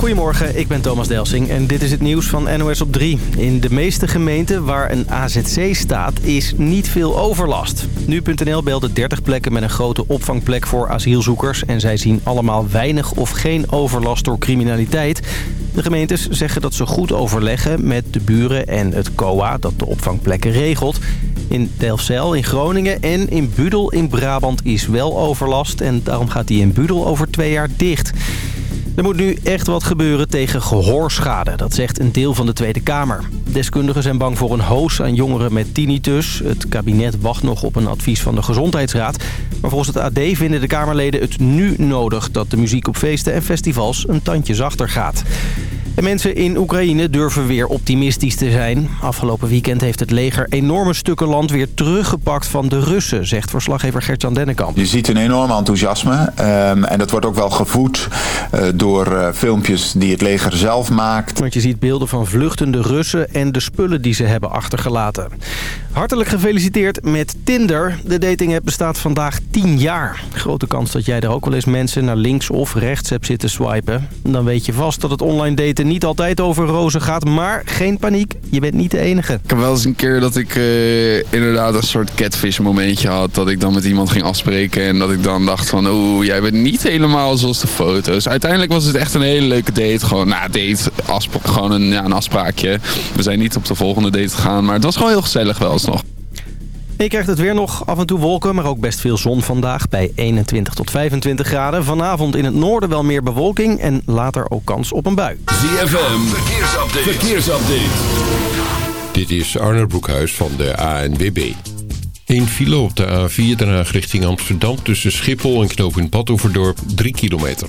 Goedemorgen, ik ben Thomas Delsing en dit is het nieuws van NOS op 3. In de meeste gemeenten waar een AZC staat is niet veel overlast. Nu.nl beelde 30 plekken met een grote opvangplek voor asielzoekers... en zij zien allemaal weinig of geen overlast door criminaliteit. De gemeentes zeggen dat ze goed overleggen met de buren en het COA dat de opvangplekken regelt. In Delfzijl in Groningen en in Budel in Brabant is wel overlast... en daarom gaat die in Budel over twee jaar dicht. Er moet nu echt wat gebeuren tegen gehoorschade, dat zegt een deel van de Tweede Kamer. Deskundigen zijn bang voor een hoos aan jongeren met tinnitus. Het kabinet wacht nog op een advies van de Gezondheidsraad. Maar volgens het AD vinden de Kamerleden het nu nodig dat de muziek op feesten en festivals een tandje zachter gaat. En mensen in Oekraïne durven weer optimistisch te zijn. Afgelopen weekend heeft het leger enorme stukken land weer teruggepakt van de Russen, zegt verslaggever Gertjan Dennekamp. Je ziet een enorm enthousiasme um, en dat wordt ook wel gevoed uh, door uh, filmpjes die het leger zelf maakt. Want je ziet beelden van vluchtende Russen en de spullen die ze hebben achtergelaten. Hartelijk gefeliciteerd met Tinder. De datingapp bestaat vandaag 10 jaar. Grote kans dat jij er ook wel eens mensen naar links of rechts hebt zitten swipen. Dan weet je vast dat het online daten niet altijd over rozen gaat. Maar geen paniek, je bent niet de enige. Ik heb wel eens een keer dat ik uh, inderdaad een soort catfish momentje had. Dat ik dan met iemand ging afspreken en dat ik dan dacht van... Oeh, jij bent niet helemaal zoals de foto's. Uiteindelijk was het echt een hele leuke date. Gewoon, nou, date, gewoon een, ja, een afspraakje. We zijn niet op de volgende date gegaan, maar het was gewoon heel gezellig wel nog. Je krijgt het weer nog af en toe wolken, maar ook best veel zon vandaag bij 21 tot 25 graden. Vanavond in het noorden wel meer bewolking en later ook kans op een bui. ZFM, verkeersupdate. verkeersupdate. Dit is Arnold Broekhuis van de ANWB. Een file op de A4 Den Haag richting Amsterdam tussen Schiphol en Knooppunt Badhoevedorp 3 kilometer.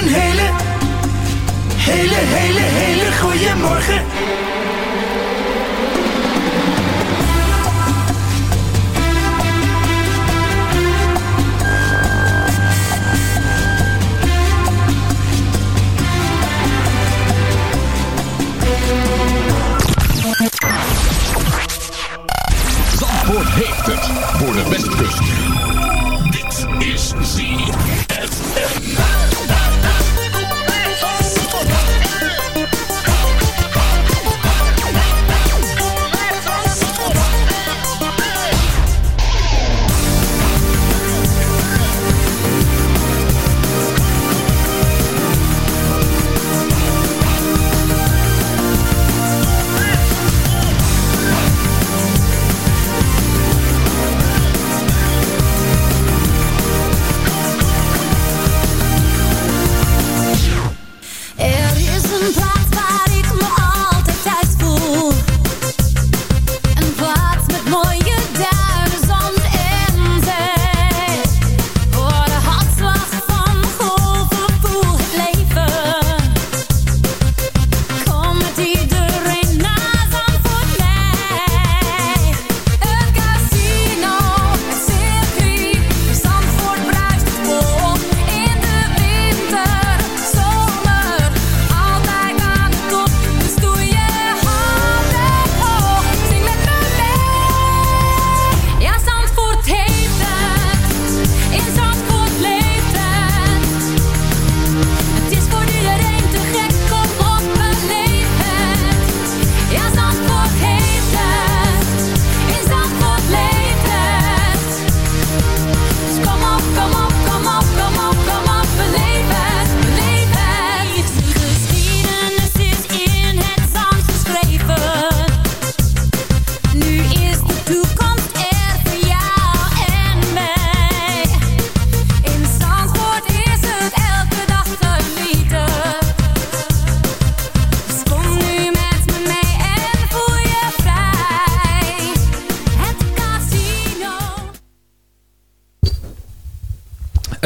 Een hele, hele, hele, hele goede morgen. Zandvoort heeft het voor de Westkust.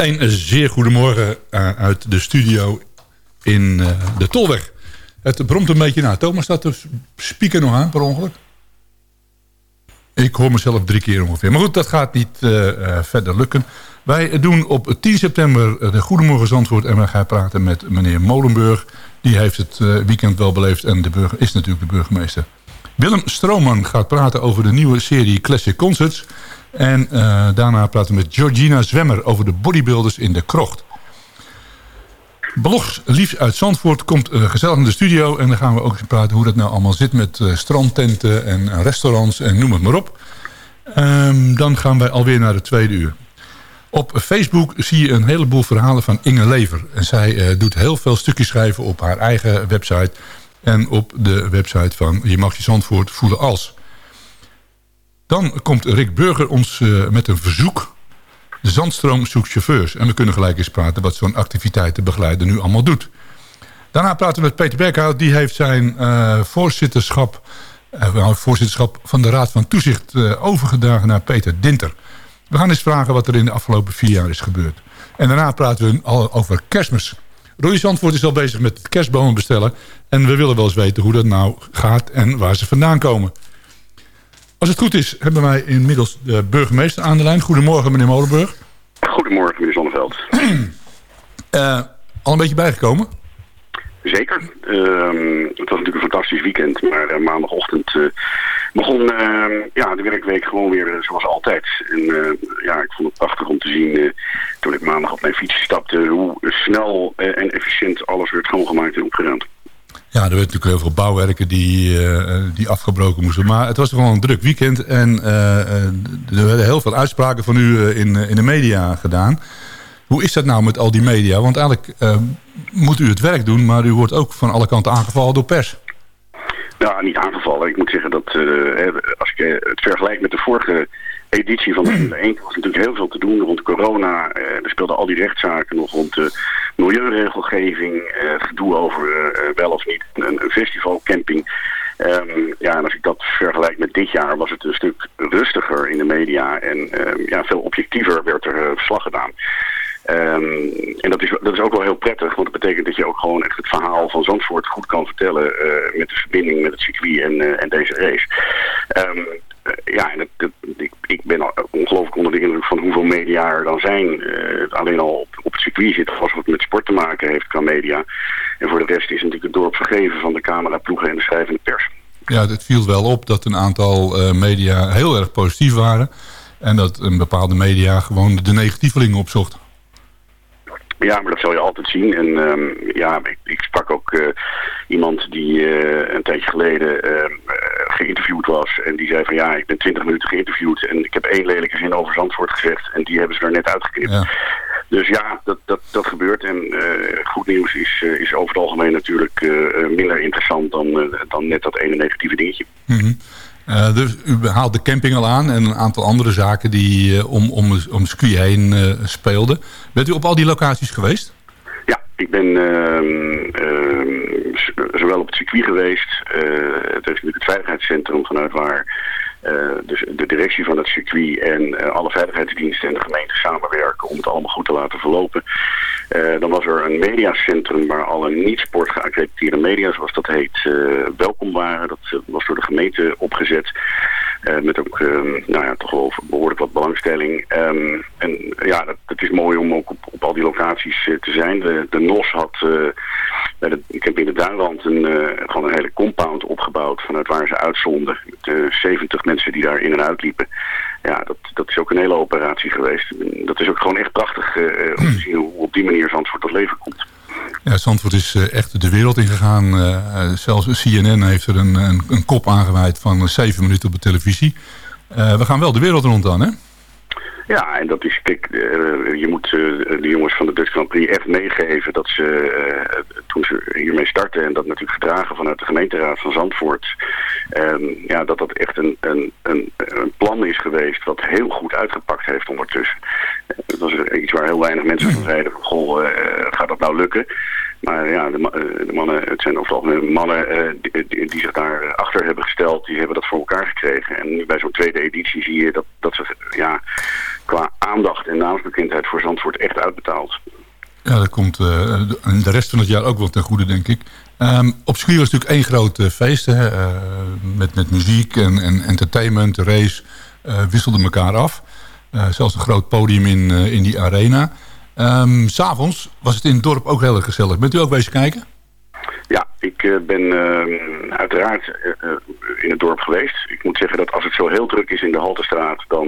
Een zeer goedemorgen uh, uit de studio in uh, de Tolweg. Het bromt een beetje na. Thomas, staat de speaker nog aan per ongeluk? Ik hoor mezelf drie keer ongeveer. Maar goed, dat gaat niet uh, verder lukken. Wij doen op 10 september de Goedemorgen Zandvoort... en we gaan praten met meneer Molenburg. Die heeft het weekend wel beleefd en de burger, is natuurlijk de burgemeester. Willem Strooman gaat praten over de nieuwe serie Classic Concerts... En uh, daarna praten we met Georgina Zwemmer over de bodybuilders in de krocht. Blogs Liefs uit Zandvoort komt uh, gezellig in de studio. En dan gaan we ook eens praten hoe dat nou allemaal zit met uh, strandtenten en restaurants en noem het maar op. Um, dan gaan wij alweer naar de tweede uur. Op Facebook zie je een heleboel verhalen van Inge Lever. En zij doet heel veel stukjes schrijven op haar eigen website... en op de website van Je mag je Zandvoort voelen als... Dan komt Rick Burger ons uh, met een verzoek. De Zandstroom zoekt chauffeurs. En we kunnen gelijk eens praten wat zo'n activiteitenbegeleider nu allemaal doet. Daarna praten we met Peter Berghout. Die heeft zijn uh, voorzitterschap, uh, voorzitterschap van de Raad van Toezicht overgedragen naar Peter Dinter. We gaan eens vragen wat er in de afgelopen vier jaar is gebeurd. En daarna praten we al over kerstmis. Roy Zandvoort is al bezig met kerstbomen bestellen. En we willen wel eens weten hoe dat nou gaat en waar ze vandaan komen. Als het goed is, hebben wij inmiddels de burgemeester aan de lijn. Goedemorgen, meneer Molenburg. Goedemorgen, meneer Zonneveld. uh, al een beetje bijgekomen? Zeker. Uh, het was natuurlijk een fantastisch weekend, maar uh, maandagochtend uh, begon ja, de werkweek gewoon weer zoals altijd. En ja, ik vond het prachtig om te zien toen ik maandag op mijn fiets stapte hoe snel en efficiënt alles werd schoongemaakt en opgeruimd. Ja, er werd natuurlijk heel veel bouwwerken die, uh, die afgebroken moesten. Maar het was gewoon een druk weekend. En uh, er werden heel veel uitspraken van u in, in de media gedaan. Hoe is dat nou met al die media? Want eigenlijk moet u het werk doen, maar u wordt ook van alle kanten aangevallen door pers. Nou, niet aangevallen. Ik moet zeggen dat als ik het vergelijk met de vorige editie van de Formule 1 was natuurlijk heel veel te doen rond corona. Uh, er speelden al die rechtszaken nog rond de milieuregelgeving. Het gedoe over uh, wel of niet een, een festivalcamping. Um, ja, en als ik dat vergelijk met dit jaar was het een stuk rustiger in de media. En um, ja, veel objectiever werd er verslag gedaan. Um, en dat is, dat is ook wel heel prettig, want dat betekent dat je ook gewoon echt het verhaal van Zandvoort goed kan vertellen uh, met de verbinding met het circuit en, uh, en deze race. Um, ja, en ik, ik, ben ongelooflijk onder de indruk van hoeveel media er dan zijn. Uh, alleen al op, op, het circuit zitten als wat met sport te maken heeft qua media. En voor de rest is natuurlijk het dorp vergeven van de cameraploegen en de schrijvende pers. Ja, het viel wel op dat een aantal uh, media heel erg positief waren. En dat een bepaalde media gewoon de negatievelingen opzocht. Ja, maar dat zal je altijd zien. En um, ja, ik, ik, sprak ook uh, iemand die uh, een tijdje geleden uh, geïnterviewd was. En die zei van ja, ik ben twintig minuten geïnterviewd. En ik heb één lelijke zin over Zandvoort gezegd. En die hebben ze er net uitgeknipt. Ja. Dus ja, dat, dat, dat gebeurt. En goed nieuws is, is over het algemeen natuurlijk minder interessant dan, dan net dat ene negatieve dingetje. Mm -hmm. Uh, dus u haalt de camping al aan en een aantal andere zaken die uh, om, om, om circuit heen uh, speelden. Bent u op al die locaties geweest? Ja, ik ben zowel op het circuit geweest. het is natuurlijk het veiligheidscentrum vanuit waar dus de directie van het circuit en alle veiligheidsdiensten en de gemeente samenwerken om het allemaal goed te laten verlopen. Uh, dan was er een mediacentrum waar alle niet-sport geaccrediteerde media, zoals dat heet, welkom waren. Dat was door de gemeente opgezet. met ook nou ja, toch wel behoorlijk wat belangstelling. Um, en ja, dat, is mooi om ook op, op al die locaties te zijn. De, de NOS had bij de, ik heb in de Duinland een, gewoon een hele compound opgebouwd vanuit waar ze uitzonden. Met 70 mensen die daar in en uit liepen ja, dat, dat is ook een hele operatie geweest. Dat is ook gewoon echt prachtig uh, om te zien hoe op die manier Zandvoort tot leven komt. Ja, Zandvoort is uh, echt de wereld ingegaan. Uh, zelfs CNN heeft er een, een, een, kop aangeweid van zeven minuten op de televisie. we gaan wel de wereld rond dan, hè? Ja, en dat is, kijk, uh, je moet uh, de jongens van de Dutch Grand Prix echt meegeven dat ze, uh, toen ze hiermee starten en dat natuurlijk gedragen vanuit de gemeenteraad van Zandvoort, um, ja, dat dat echt een, een, een, een, plan is geweest wat heel goed uitgepakt heeft ondertussen. dat was iets waar heel weinig mensen van zeiden van, goh, gaat dat nou lukken? Maar ja, de, de, mannen, het zijn over het algemeen mannen uh, die, die, zich daar achter hebben gesteld, die hebben dat voor elkaar gekregen. En bij zo'n tweede editie zie je dat, dat ze ja, qua aandacht en naamsbekendheid voor Zandvoort echt uitbetaald. Ja, dat komt uh, de rest van het jaar ook wel ten goede, denk ik. Um, op circuit was natuurlijk één groot uh, feest. Hè, uh, met, met muziek en, en entertainment, race wisselden elkaar af. zelfs een groot podium in, in die arena. Um, S'avonds was het in het dorp ook heel erg gezellig. Bent u ook bezig kijken? Ja, ik ben uh, uiteraard in het dorp geweest. Ik moet zeggen dat als het zo heel druk is in de Haltestraat... dan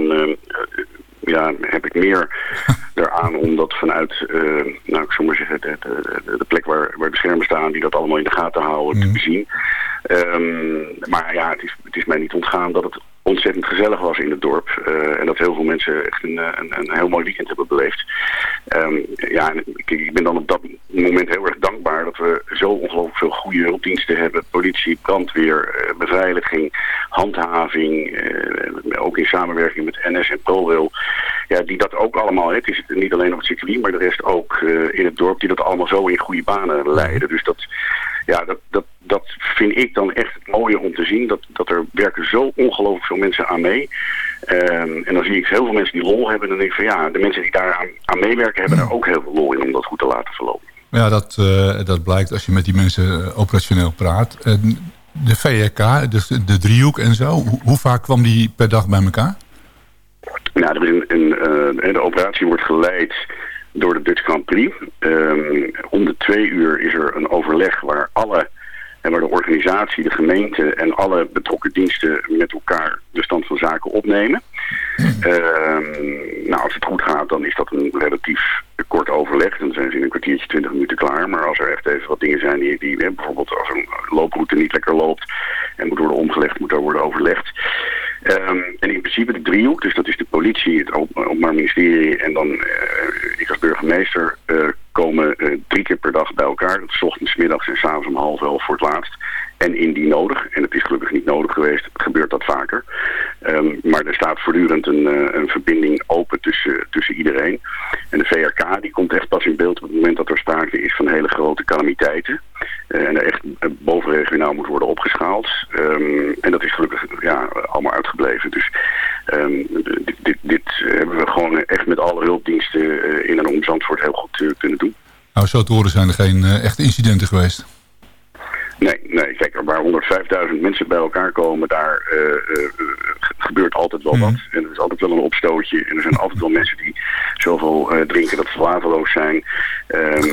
ja, heb ik meer eraan om dat vanuit, nou ik zou maar zeggen... de, de, de plek waar, waar de schermen staan... die dat allemaal in de gaten houden, te bezien. Um, maar ja, het is, het is mij niet ontgaan dat het ontzettend gezellig was in het dorp. Uh, en dat heel veel mensen echt een, een, een heel mooi weekend hebben beleefd. Um, ja, ik, ik, ben dan op dat moment heel erg dankbaar dat we zo ongelooflijk veel goede hulpdiensten hebben. Politie, brandweer, uh, beveiliging, handhaving. Ook in samenwerking met NS en ProRail. Ja, die dat ook allemaal, het is niet alleen op het circuit, maar de rest ook in het dorp. Die dat allemaal zo in goede banen leiden. Dus dat, ja, dat, dat, dat vind ik dan echt het mooie om te zien. Dat, dat er werken zo ongelooflijk veel mensen aan mee. Um, en dan zie ik heel veel mensen die lol hebben. En dan denk ik van ja, de mensen die daar aan, aan meewerken hebben daar ook heel veel lol in om dat goed te laten verlopen. Ja, dat, uh, dat blijkt als je met die mensen operationeel praat. Uh, de VRK, dus de driehoek en zo, hoe, hoe, vaak kwam die per dag bij elkaar? Nou, er is een, een, uh, de operatie wordt geleid door de Dutch Grand Prix. Um, om de twee uur is er een overleg waar alle en waar de organisatie, de gemeente en alle betrokken diensten met elkaar de stand van zaken opnemen. Uh, nou, als het goed gaat, dan is dat een relatief kort overleg. Dan zijn ze in een kwartiertje, twintig minuten klaar. Maar als er echt even wat dingen zijn die, die bijvoorbeeld als een looproute niet lekker loopt en moet worden omgelegd, moet daar worden overlegd. Um, en in principe de driehoek, dus dat is de politie, het Openbaar Ministerie en dan uh, ik als burgemeester, uh, komen uh, drie keer per dag bij elkaar. Dat ochtends, middags en s'avonds om half elf voor het laatst. En indien nodig, en het is gelukkig niet nodig geweest, gebeurt dat vaker. Um, maar er staat voortdurend een, uh, een verbinding open tussen, tussen iedereen. En de VRK die komt echt pas in beeld op het moment dat er sprake is van hele grote calamiteiten. Uh, en er echt bovenregionaal moet worden opgeschaald. Um, en dat is gelukkig ja, allemaal uitgebleven. Dus dit, dit, dit, hebben we gewoon echt met alle hulpdiensten in en om Zandvoort heel goed kunnen doen. Nou, zo te horen zijn er geen echte incidenten geweest. Nee, nee, kijk, waar 105.000 mensen bij elkaar komen, daar uh, uh, gebeurt altijd wel wat. En er is altijd wel een opstootje. En er zijn altijd wel mensen die zoveel uh, drinken dat ze waterloos zijn. Um,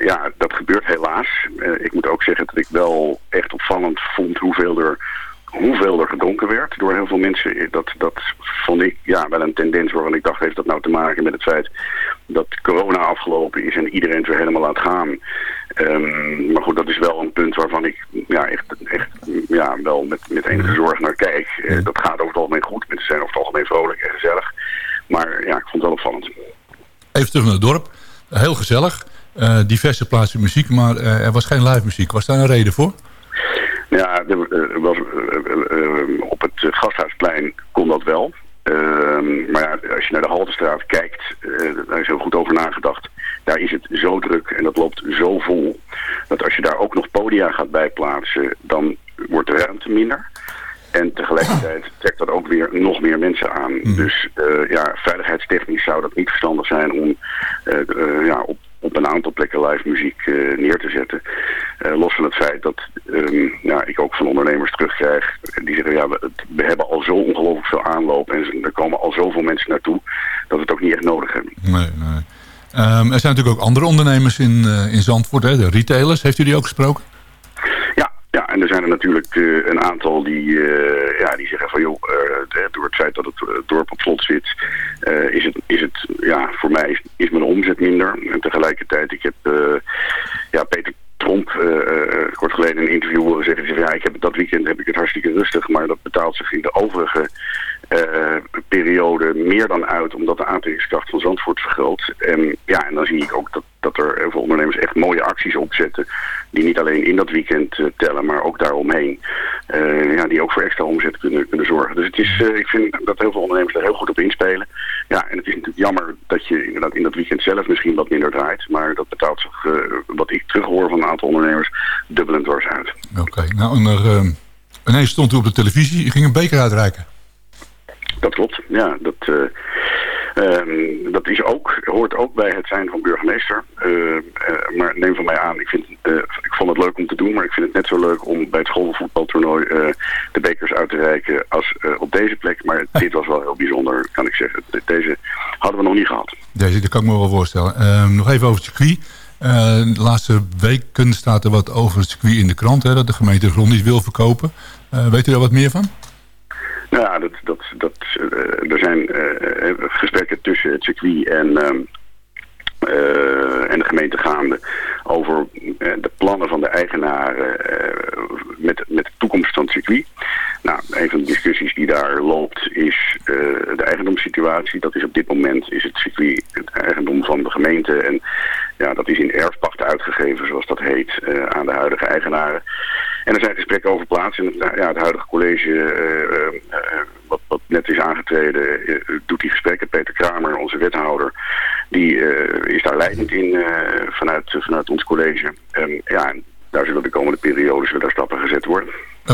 ja, dat gebeurt helaas. ik moet ook zeggen dat ik wel echt opvallend vond hoeveel er hoeveel er gedronken werd door heel veel mensen. Dat, dat vond ik ja, wel een tendens waarvan ik dacht, heeft dat nou te maken met het feit dat corona afgelopen is en iedereen het weer helemaal laat gaan. Um, maar goed, dat is wel een punt waarvan ik ja, echt, echt ja, wel met, met enige zorg naar kijk. Uh, dat gaat over het algemeen goed. Mensen zijn over het algemeen vrolijk en gezellig. Maar ja, ik vond het wel opvallend. Even terug naar het dorp. Heel gezellig. Uh, diverse plaatsen muziek, maar uh, er was geen live muziek. Was daar een reden voor? Ja, er was, op het Gasthuisplein kon dat wel. Uh, maar ja, als je naar de Haltestraat kijkt, uh, daar is heel goed over nagedacht. Daar is het zo druk en dat loopt zo vol. Dat als je daar ook nog podia gaat bijplaatsen, dan wordt de ruimte minder. En tegelijkertijd trekt dat ook weer nog meer mensen aan. Mm. Dus uh, ja, veiligheidstechnisch zou dat niet verstandig zijn om ja, op op een aantal plekken live muziek uh, neer te zetten. Uh, los van het feit dat um, ja, ik ook van ondernemers terugkrijg. Die zeggen, ja, we, we hebben al zo ongelooflijk veel aanloop. En er komen al zoveel mensen naartoe. Dat we het ook niet echt nodig hebben. Nee, nee. Um, er zijn natuurlijk ook andere ondernemers in, uh, in Zandvoort. Hè? De retailers. Heeft u die ook gesproken? Ja, ja, en er zijn er natuurlijk uh, een aantal die, uh, ja, die zeggen van joh, uh, door het feit dat het dorp op slot zit, is, het, is het, ja, voor mij is, is mijn omzet minder. En tegelijkertijd, ik heb, ja, Peter Tromp kort geleden in een interview horen zeggen. Ja, ik heb, dat weekend heb ik het hartstikke rustig, maar dat betaalt zich in de overige periode meer dan uit, omdat de aantrekkingskracht van Zandvoort vergroot. En ja, en dan zie ik ook dat, dat er heel veel ondernemers echt mooie acties opzetten, die niet alleen in dat weekend uh, tellen, maar ook daaromheen. ja, die ook voor extra omzet kunnen, kunnen zorgen. Dus het is, ik vind dat heel veel ondernemers daar heel goed op inspelen. Ja, en het is natuurlijk jammer dat je inderdaad in dat weekend zelf misschien wat minder draait, maar dat betaalt zich, wat ik terughoor van een aantal ondernemers, dubbel en dwars uit. Oké, nou en er, ineens stond u op de televisie, ging een beker uitreiken. Dat klopt, ja. Dat, uh, Ehm, dat is ook, hoort ook bij het zijn van burgemeester. Ehm, eh, maar neem van mij aan, ik, vind, ik vond het leuk om te doen, maar ik vind het net zo leuk om bij het schoolvoetbaltoernooi de bekers uit te reiken als op deze plek. Maar dit was wel heel bijzonder, kan ik zeggen. Deze hadden we nog niet gehad. Deze, dat kan ik me wel voorstellen. Ehm, nog even over het circuit. de laatste weken staat er wat over het circuit in de krant, hè, dat de gemeente grond niet wil verkopen. weet u daar wat meer van? Nou ja, dat, dat, dat, uh, er zijn uh, gesprekken tussen het circuit en, uh, en de gemeente gaande over de plannen van de eigenaren met, met de toekomst van het circuit. Nou, een van de discussies die daar loopt is de eigendomssituatie. Dat is op dit moment is het circuit het eigendom van de gemeente en ja, dat is in erfpacht uitgegeven, zoals dat heet, aan de huidige eigenaren. En er zijn gesprekken over plaats. En het, ja, het huidige college, uh, uh, wat, wat, net is aangetreden, doet die gesprekken. Peter Kramer, onze wethouder, die is daar leidend in vanuit, vanuit ons college. En ja, daar zullen de komende periodes weer stappen gezet worden. Oké.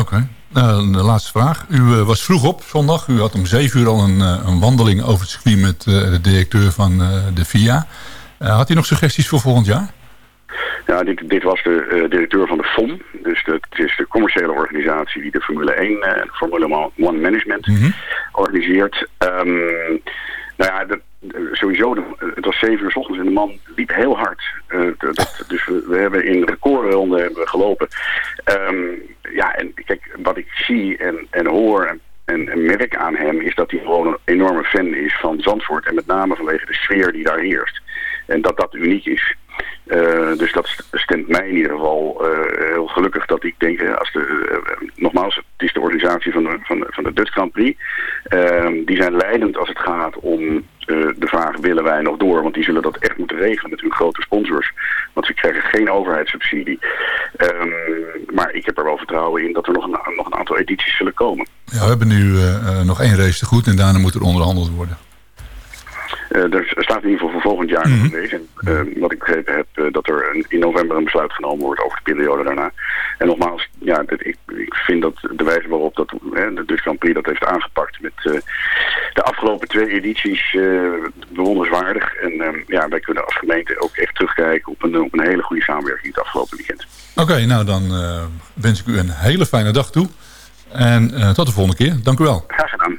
Okay. de laatste vraag. U was vroeg op zondag. U had om zeven uur al een, een wandeling over het circuit met de directeur van de FIA. had u nog suggesties voor volgend jaar? Ja, dit, dit was de uh, directeur van de FOM. Dus het is de commerciële organisatie die de Formule 1 en uh, Formule 1 Management mm -hmm. organiseert. Um, nou ja, sowieso, het was zeven uur s ochtends en de man liep heel hard. Uh, dat, dus we, we, hebben in recordronde hebben gelopen. Um, ja, en kijk, wat ik zie en, en hoor en en, en, merk aan hem is dat hij gewoon een enorme fan is van Zandvoort. En met name vanwege de sfeer die daar heerst. En dat dat uniek is. Uh, dus dat stemt mij in ieder geval uh, heel gelukkig dat ik denk, als de, nogmaals, het is de organisatie van de, van van de Dutch Grand Prix. Ehm, die zijn leidend als het gaat om de vraag, willen wij nog door? Want die zullen dat echt moeten regelen met hun grote sponsors. Want ze krijgen geen overheidssubsidie. Um, maar ik heb er wel vertrouwen in dat er nog een, nog een aantal edities zullen komen. Ja, we hebben nu nog één race te goed en daarna moet er onderhandeld worden. Uh, er staat in ieder geval voor volgend jaar mm -hmm. En uh, wat ik begrepen heb, uh, dat er een, in november een besluit genomen wordt over de periode daarna. En nogmaals, ja, dat, ik, ik vind dat de wijze waarop dat, de Dutch Grand Prix dat heeft aangepakt met de afgelopen twee edities bewonderenswaardig. En ehm, ja, wij kunnen als gemeente ook echt terugkijken op een, op een hele goede samenwerking het afgelopen weekend. Oké, okay, nou dan wens ik u een hele fijne dag toe. En tot de volgende keer. Dank u wel. Graag gedaan.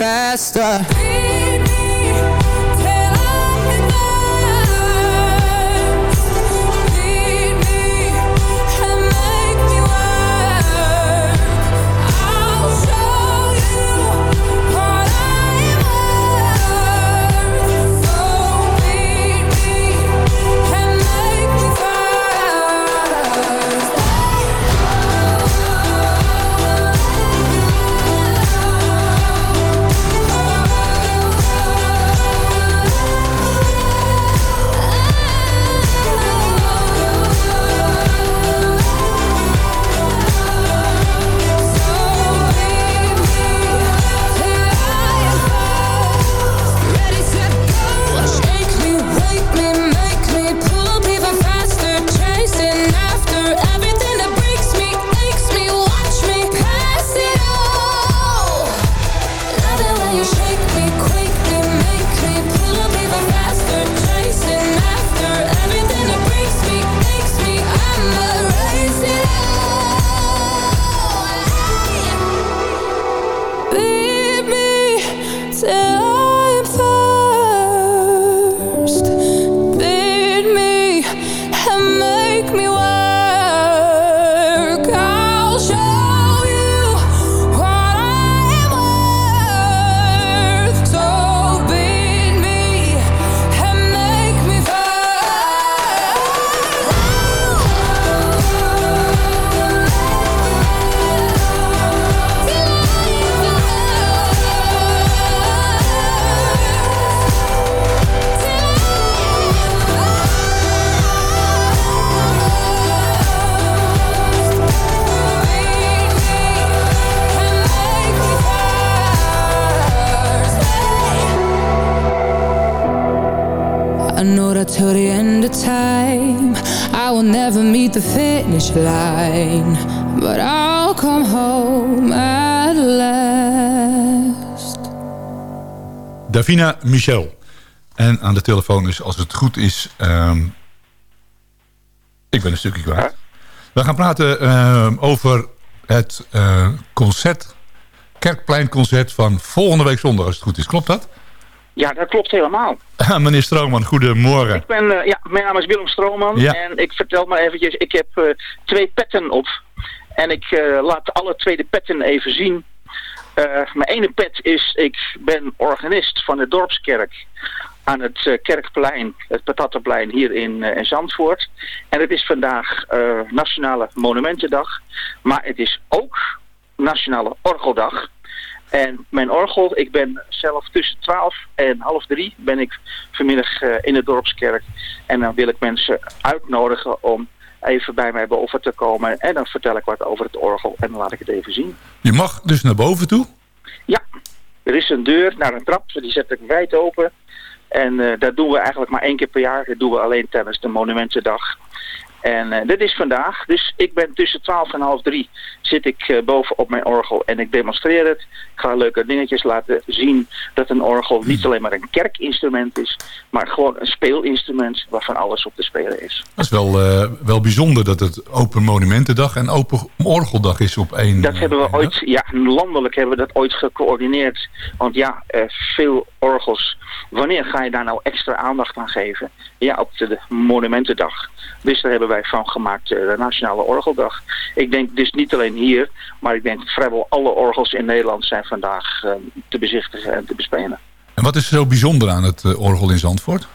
come till the end of time. I will never meet the finish line, but I'll come home at last. Davina Michel. En aan de telefoon is, als het goed is... ehm, ik ben een stukje kwijt. We gaan praten ehm, over het eh, concert... Kerkpleinconcert van volgende week zondag, als het goed is. Klopt dat? Ja, dat klopt helemaal. Meneer Stroomman, goedemorgen. Ik ben, eh, ja, mijn naam is Willem Strooman Ja. en ik vertel maar eventjes, ik heb eh, twee petten op. En ik eh, laat alle twee de petten even zien. Mijn ene pet is, ik ben organist van de Dorpskerk aan het Kerkplein, het Patattenplein hier in, in Zandvoort. En het is vandaag Nationale Monumentendag, maar het is ook Nationale Orgeldag. En mijn orgel, ik ben zelf tussen 12 en half drie ben ik vanmiddag eh, in de dorpskerk. En dan wil ik mensen uitnodigen om even bij mij boven te komen. En dan vertel ik wat over het orgel en dan laat ik het even zien. Je mag dus naar boven toe. Ja, er is een deur naar een trap, die zet ik wijd open. En eh, dat doen we eigenlijk maar één keer per jaar. Dat doen we alleen tijdens de Monumentendag. En eh, dit is vandaag. Dus ik ben tussen 12 en half drie zit ik eh, boven op mijn orgel en ik demonstreer het. Ik ga leuke dingetjes laten zien dat een orgel niet alleen maar een kerkinstrument is, maar gewoon een speelinstrument waarvan alles op te spelen is. Dat is wel, eh, wel bijzonder dat het Open Monumentendag en Open Orgeldag is op één... Dat hebben we ooit, ja, landelijk hebben we dat ooit gecoördineerd. Want ja, veel orgels. Wanneer ga je daar nou extra aandacht aan geven? Ja, op de, Monumentendag. Dus daar hebben wij van gemaakt eh, de Nationale Orgeldag. Ik denk dus niet alleen hier, maar ik denk vrijwel alle orgels in Nederland zijn vandaag eh, te bezichtigen en te bespelen. En wat is er zo bijzonder aan het eh, orgel in Zandvoort?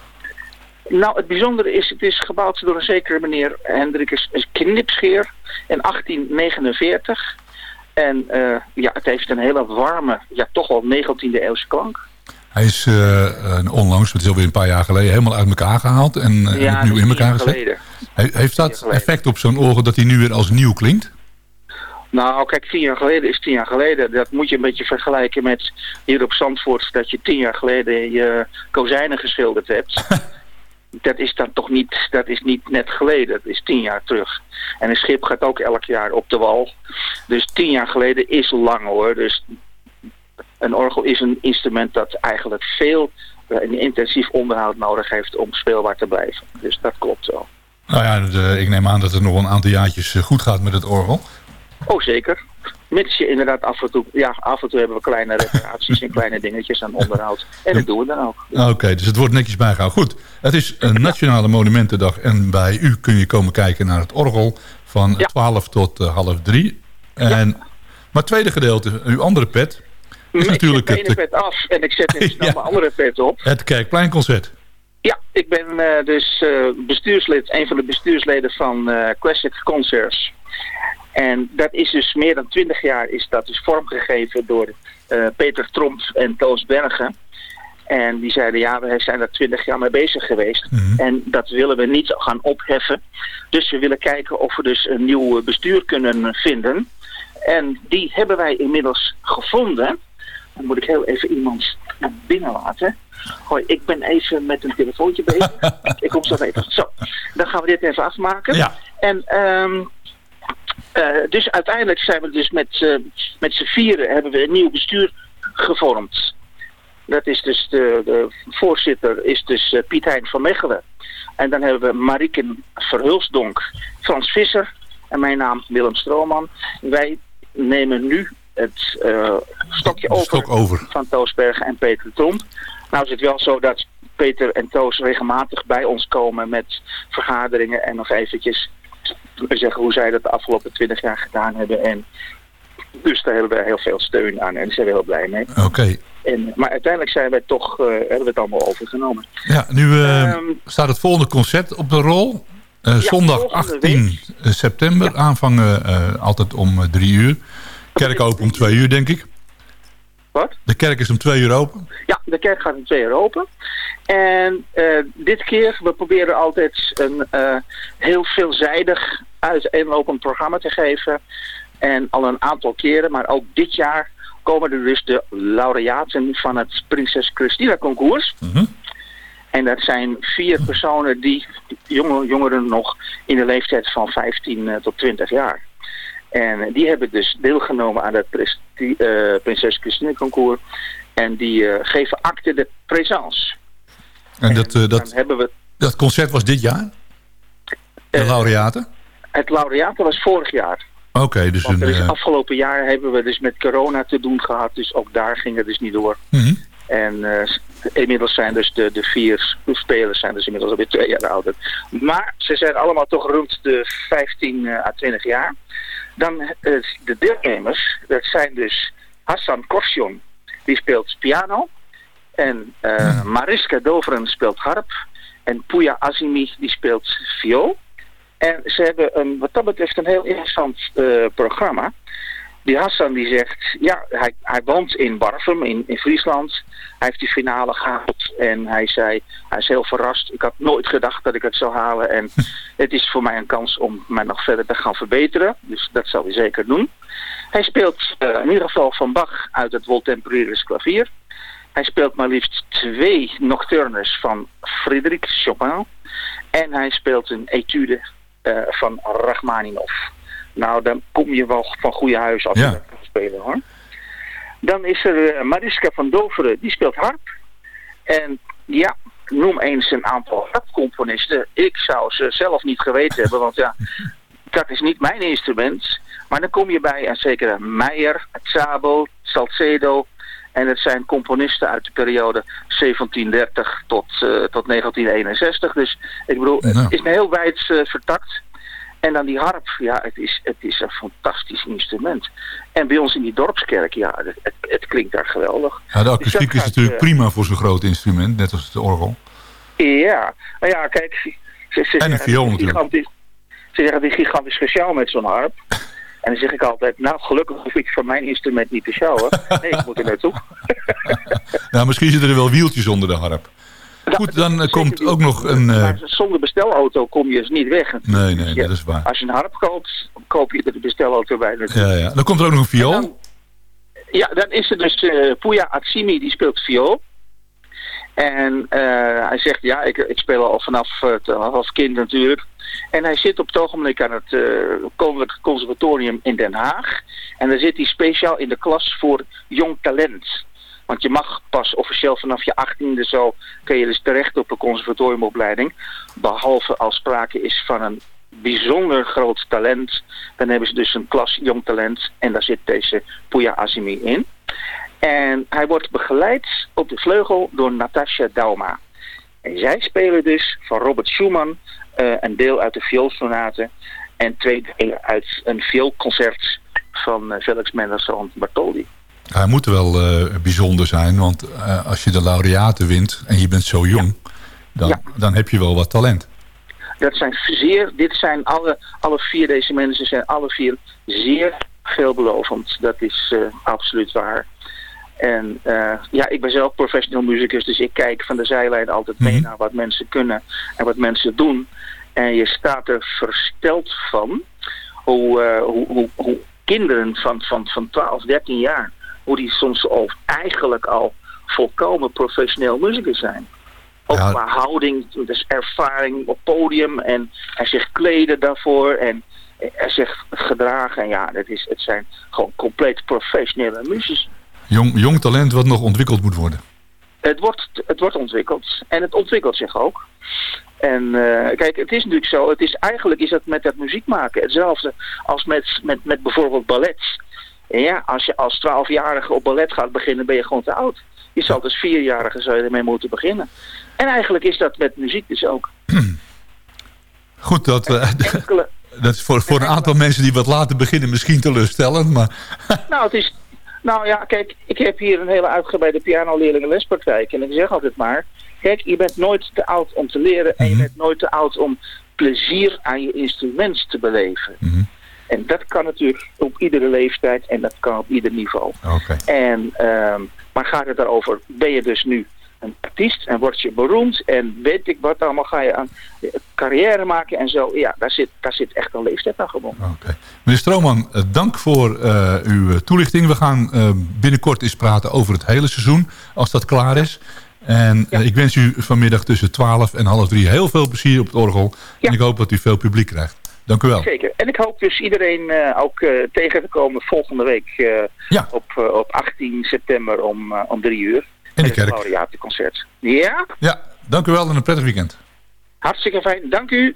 Nou, het bijzondere is, het is gebouwd door een zekere meneer Hendrikus Knipscheer in 1849. En eh, ja, het heeft een hele warme, ja toch wel 19e eeuwse klank. Hij is eh, eh, onlangs, het is alweer een paar jaar geleden, helemaal uit elkaar gehaald en, eh, Ja, opnieuw in elkaar gezet. He- heeft dat effect op zo'n orgel dat hij nu weer als nieuw klinkt? Nou, kijk, tien jaar geleden is tien jaar geleden. Dat moet je een beetje vergelijken met hier op Zandvoort... dat je tien jaar geleden je kozijnen geschilderd hebt. dat is dan toch niet, dat is niet net geleden. Dat is tien jaar terug. En een schip gaat ook elk jaar op de wal. Dus tien jaar geleden is lang hoor. Dus een orgel is een instrument dat eigenlijk veel... eh, een intensief onderhoud nodig heeft om speelbaar te blijven. Dus dat klopt wel. Nou ja, ik neem aan dat het nog een aantal jaartjes eh, goed gaat met het orgel. Oh, zeker. Mits je inderdaad af en toe... Ja, af en toe hebben we kleine reparaties en kleine dingetjes aan onderhoud. En dat doen we dan ook. Oké, dus het wordt netjes bijgehouden. Goed, het is een Nationale Monumentendag en bij u kun je komen kijken naar het orgel van 12 tot eh, half 3. En, Maar het tweede gedeelte, uw andere pet, is ik natuurlijk zet de het, ene pet af en ik zet even snel mijn andere pet op. het Kerkpleinconcert. Ja, ik ben eh, dus eh, bestuurslid, een van de bestuursleden van eh, Classic Concerts. En dat is dus meer dan twintig jaar is dat dus vormgegeven door Peter Tromp en Toos Bergen. En die zeiden, ja, we zijn daar twintig jaar mee bezig geweest. En dat willen we niet gaan opheffen. Dus we willen kijken of we dus een nieuw bestuur kunnen vinden. En die hebben wij inmiddels gevonden. Dan moet ik heel even iemand naar binnen laten. Hoi, ik ben even met een telefoontje bezig. ik kom zo even. Zo, dan gaan we dit even afmaken. Ja. En ehm, eh, dus uiteindelijk zijn we dus met, eh, met z'n vieren hebben we een nieuw bestuur gevormd. Dat is dus de, de voorzitter is dus eh, Piet Hein van Mechelen. En dan hebben we Mariken Verhulsdonk, Frans Visser en mijn naam Willem Strooman. Wij nemen nu het eh, stokje over, stok over. van Toosbergen en Peter Tromp. Nou is het wel zo dat Peter en Toos regelmatig bij ons komen met vergaderingen en nog eventjes zeggen hoe zij dat de afgelopen twintig jaar gedaan hebben. En dus daar hebben we heel veel steun aan en daar zijn we heel blij mee. Oké. En, maar uiteindelijk zijn wij toch, eh, hebben we het allemaal overgenomen. Ja, nu eh, Ehm, staat het volgende concert op de rol. Zondag volgende 18 september, aanvangen altijd om drie uur. Kerk open om twee uur, denk ik. Wat? De kerk is om twee uur open. Ja, de kerk gaat om twee uur open. En eh, dit keer, we proberen altijd een eh, heel veelzijdig uiteenlopend programma te geven. En al een aantal keren, maar ook dit jaar komen er dus de laureaten van het Prinses Christina concours. En dat zijn vier personen die, jonge, jongeren nog in de leeftijd van 15 eh, tot 20 jaar. En die hebben dus deelgenomen aan het eh, Prinses Christine Concours. En die eh, geven acte de présence. En dat, eh, dat, hebben we dat concert was dit jaar? De laureaten? het laureaten was vorig jaar. Oké, dus Want er is afgelopen jaar hebben we dus met corona te doen gehad. Dus ook daar ging het dus niet door. mhm. En inmiddels zijn dus de, de vier spelers zijn dus inmiddels alweer twee jaar ouder. Maar ze zijn allemaal toch rond de 15 à 20 jaar. Dan eh, de deelnemers, dat zijn dus Hassan Korsion, die speelt piano. En eh, Mariska Doveren speelt harp. En Puya Azimi, die speelt viool. En ze hebben een, wat dat betreft een heel interessant eh, programma. Die Hassan die zegt, ja, hij, hij woont in Barfum in, in Friesland. Hij heeft die finale gehaald en hij zei, hij is heel verrast. Ik had nooit gedacht dat ik het zou halen en het is voor mij een kans om mij nog verder te gaan verbeteren. Dus dat zal hij zeker doen. Hij speelt eh, in ieder geval van Bach uit het Woltemperieris klavier. Hij speelt maar liefst twee nocturnes van Frédéric Chopin. En hij speelt een etude eh, van Rachmaninov. Nou, dan kom je wel van goede huis als Ja. kan spelen hoor. Dan is er eh, Mariska van Doveren, die speelt harp. En ja, noem eens een aantal harpcomponisten. Ik zou ze zelf niet geweten hebben, want ja, dat is niet mijn instrument. Maar dan kom je bij een zekere Meijer, Szabo, Salcedo. En het zijn componisten uit de periode 1730 tot, eh, tot 1961. Dus ik bedoel, Nou. het is een heel wijd eh, vertakt. En dan die harp, ja, het is, het is een fantastisch instrument. En bij ons in die dorpskerk, ja, het, het, het klinkt daar geweldig. ja, de Dus akoestiek is gaat, natuurlijk eh, prima voor zo'n groot instrument, net als het orgel. Ja, nou ja, kijk. Ze, ze En een zeggen, viool natuurlijk. Ze zeggen, het is gigantisch speciaal met zo'n harp. En dan zeg ik altijd, nou gelukkig hoef ik van mijn instrument niet te sjouwen. Nee, ik moet er naartoe. Ja, misschien zitten er wel wieltjes onder de harp. Goed, dan eh, komt ook nog een... eh, zonder bestelauto kom je dus niet weg. nee, nee, Ja, dat is waar. Als je een harp koopt, koop je de bestelauto bij natuurlijk. Ja, ja. Dan komt er ook nog een viool. Ja, dan is er dus eh Puya Atsimi, die speelt viool. En hij zegt, ja, ik, ik speel al vanaf het half kind natuurlijk. En hij zit op het ogenblik aan het Koninklijk Conservatorium in Den Haag. En daar zit hij speciaal in de klas voor jong talent. Want je mag pas officieel vanaf je achttiende zo, kun je dus terecht op een conservatoriumopleiding. Behalve als sprake is van een bijzonder groot talent. Dan hebben ze dus een klas jong talent. En daar zit deze Puya Azimi in. En hij wordt begeleid op de vleugel door Natasha Dauma. En zij spelen dus van Robert Schumann eh, een deel uit de vioolsonate en twee delen uit een vioolconcert van eh, Felix Mendelssohn Bartholdy. Hij moet wel eh, bijzonder zijn, want eh, als je de laureaten wint en je bent zo jong, dan, Ja. dan heb je wel wat talent. Dat zijn zeer, dit zijn alle, alle vier deze mensen zijn alle vier zeer veelbelovend. Dat is eh, absoluut waar. En ja, ik ben zelf professional muzikus, dus ik kijk van de zijlijn altijd mee Mhm. naar wat mensen kunnen en wat mensen doen. En je staat er versteld van hoe, hoe, hoe, hoe kinderen van, van, van 12, 13 jaar, hoe die soms al eigenlijk al volkomen professioneel muzikus zijn. Ook Ja. qua houding, dus ervaring op podium en, en zich kleden daarvoor en er zich gedragen. En ja, dat is, het zijn gewoon compleet professionele muzici. Jong, jong talent wat nog ontwikkeld moet worden. Het wordt, het wordt ontwikkeld en het ontwikkelt zich ook. En eh, kijk, het is natuurlijk zo, het is, eigenlijk is het met het muziek maken hetzelfde als met, met, met bijvoorbeeld ballet. En ja, als je als twaalfjarige op ballet gaat beginnen, ben je gewoon te oud. Je zal als vierjarige zou je ermee moeten beginnen. En eigenlijk is dat met muziek dus ook. Goed, dat, eh, Enkele, dat is voor, voor een aantal mensen die wat later beginnen misschien teleurstellend, maar nou, het is, nou ja, kijk, ik heb hier een hele uitgebreide pianoleerlingen lespraktijk. En ik zeg altijd maar, kijk, je bent nooit te oud om te leren en je Mhm. bent nooit te oud om plezier aan je instrument te beleven. Mhm. En dat kan natuurlijk op iedere leeftijd en dat kan op ieder niveau. oké. En, ehm, maar gaat het daarover, ben je dus nu een artiest en word je beroemd en weet ik wat allemaal, ga je aan eh, carrière maken en zo. Ja, daar zit, daar zit echt een leeftijd aan gebonden. Oké. Meneer Stroman, eh, dank voor eh, uw toelichting. We gaan binnenkort eens praten over het hele seizoen, als dat klaar is. En ik wens u vanmiddag tussen 12 en half 3 heel veel plezier op het orgel. En ik hoop dat u veel publiek krijgt. Dank u wel. Zeker. En ik hoop dus iedereen eh, ook eh, tegen te komen volgende week eh, op, eh, op 18 september om, om 3 uur. In de Het kerk. laureatenconcert. Ja, Ja, dank u wel en een prettig weekend. hartstikke fijn. Dank u.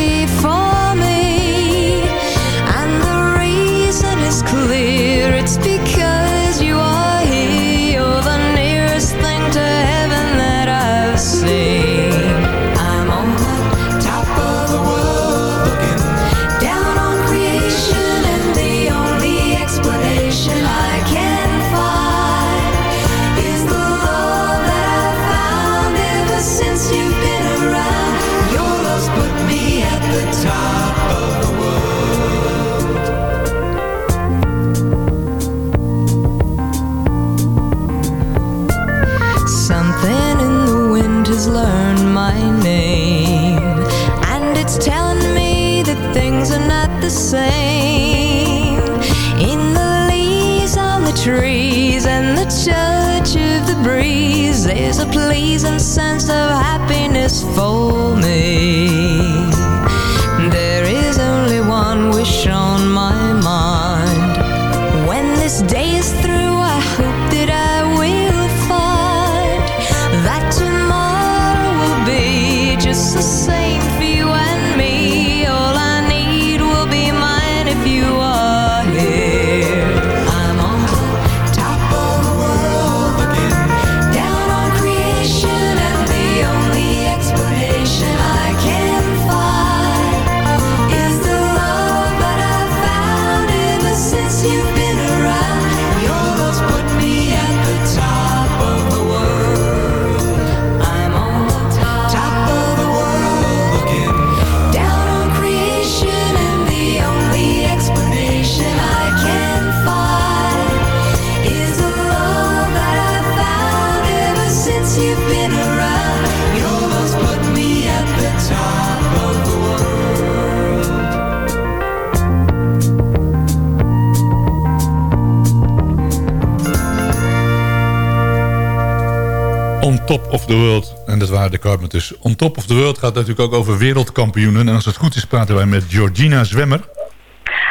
On Top of the World. En dat waren de Carpenters. On Top of the World gaat natuurlijk ook over wereldkampioenen. En als het goed is praten wij met Georgina Zwemmer.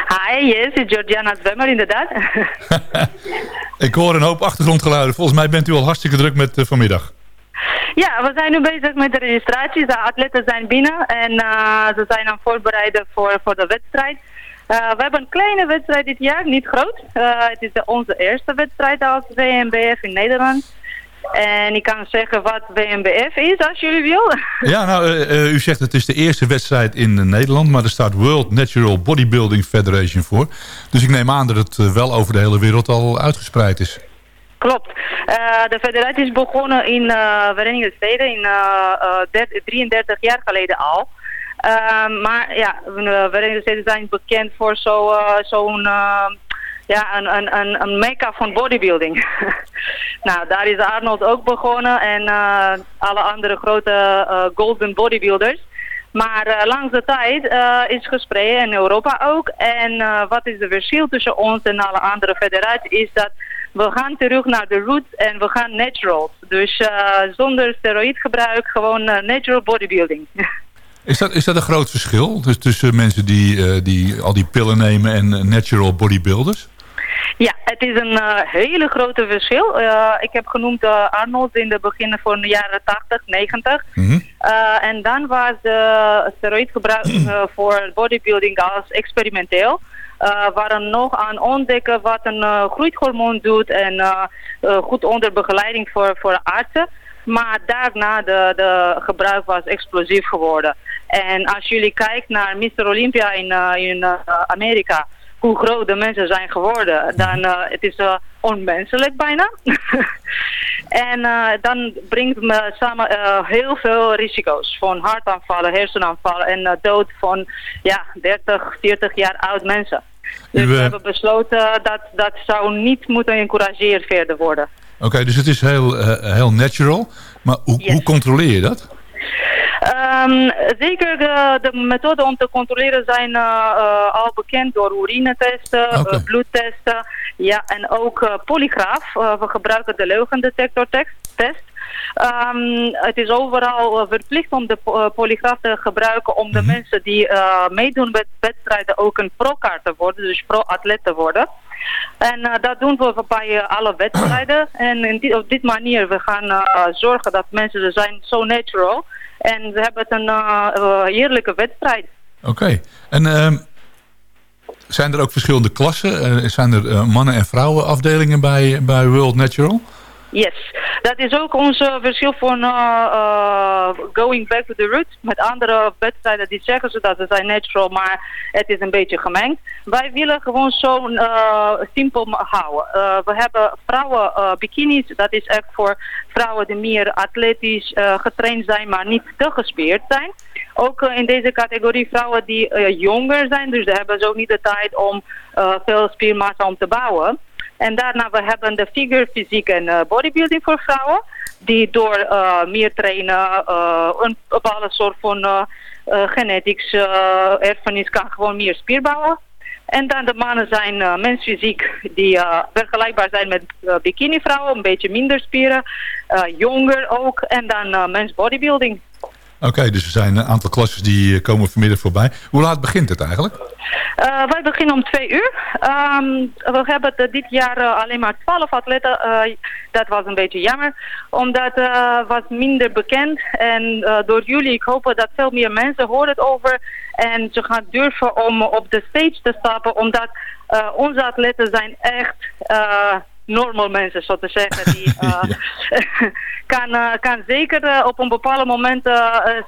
Hi, yes, it's Georgiana Zwemmer inderdaad. Ik hoor een hoop achtergrondgeluiden. Volgens mij bent u al hartstikke druk met eh, vanmiddag. ja, we zijn nu bezig met de registratie. De atleten zijn binnen en eh, ze zijn aan het voorbereiden voor, voor de wedstrijd. Eh, we hebben een kleine wedstrijd dit jaar, niet groot. Het is de, onze eerste wedstrijd als WNBF in Nederland. En ik kan zeggen wat WNBF is, als jullie willen. Ja, nou, eh, eh, u zegt het is de eerste wedstrijd in eh, Nederland... maar er staat World Natural Bodybuilding Federation voor. Dus ik neem aan dat het wel over de hele wereld al uitgespreid is. Klopt. De federatie is begonnen in eh Verenigde Staten in eh, eh, 30 33 jaar geleden al. Maar ja, de Verenigde Staten zijn bekend voor zo, zo'n eh, ja, een, een, een, een mecca van bodybuilding. nou, daar is Arnold ook begonnen en eh, alle andere grote eh, golden bodybuilders. Maar eh, langs de tijd is gespreid in Europa ook. En wat is het verschil tussen ons en alle andere federaties is dat we gaan terug naar de roots en we gaan natural. Dus zonder steroïdgebruik, gewoon natural bodybuilding. Is dat, is dat een groot verschil dus tussen mensen die, die al die pillen nemen en natural bodybuilders? Ja, het is een eh, hele grote verschil. Eh, ik heb genoemd eh, Arnold in de begin van de jaren 80, 90. Eh, en dan was de steroïdgebruik eh, voor bodybuilding als experimenteel. Waren nog aan ontdekken wat een groeithormoon doet en goed onder begeleiding voor, voor artsen. Maar daarna de, de gebruik was explosief geworden. En als jullie kijken naar Mr. Olympia in, in Amerika, hoe groot de mensen zijn geworden, dan uh, het is uh, onmenselijk bijna. en uh, dan brengt me samen heel veel risico's. Van hartaanvallen, hersenaanvallen en dood van ja, 30, 40 jaar oud mensen. Dus we hebben besloten dat dat zou niet moeten geëncourageerd verder worden. Oké, okay, dus het is heel, heel natural. Maar hoe, yes. hoe controleer je dat? Um, zeker de, de methoden om te controleren zijn uh, uh, al bekend door urinetesten, okay. uh, bloedtesten ja, en ook polygraaf. we gebruiken de leugendetectortest. Um, het is overal verplicht om de polygraaf te gebruiken om de mensen die meedoen met wedstrijden ook een pro-kaart te worden, dus pro-atleet te worden. En uh, dat doen we bij uh, alle wedstrijden. En in die, op dit manier we gaan uh, zorgen dat mensen zijn zo natural. En we hebben het een heerlijke wedstrijd. Oké. En ehm, zijn er ook verschillende klassen? zijn er mannen- en vrouwen afdelingen bij, bij World Natural? Yes, dat is ook ons verschil van uh, uh, going back to the roots. Met andere wedstrijden die zeggen ze dat ze zijn natural, maar het is een beetje gemengd. Wij willen gewoon zo simpel houden. we hebben vrouwen bikinis, dat is echt voor vrouwen die meer atletisch getraind zijn, maar niet te gespierd zijn. Ook in deze categorie vrouwen die jonger zijn, dus ze hebben ook niet de tijd om veel spiermassa om te bouwen. En daarna we hebben de figure, fysiek en uh, bodybuilding voor vrouwen. Die door uh, meer trainen uh, een bepaalde soort van genetisch erfenis kan gewoon meer spier bouwen. En dan de mannen zijn uh, mensfysiek die vergelijkbaar zijn met bikini vrouwen. Een beetje minder spieren. jonger ook. En dan mens bodybuilding. Oké, dus er zijn een aantal klassen die komen vanmiddag voorbij. Hoe laat begint het eigenlijk? Uh, wij beginnen om twee uur. Um, we hebben dit jaar uh, alleen maar twaalf atleten. Dat was een beetje jammer, omdat het was minder bekend. En door jullie, ik hoop dat veel meer mensen horen het over. En ze gaan durven om op de stage te stappen, omdat onze atleten zijn echt normal mensen, zo te zeggen. Die uh, kan, uh, kan zeker uh, op een bepaald moment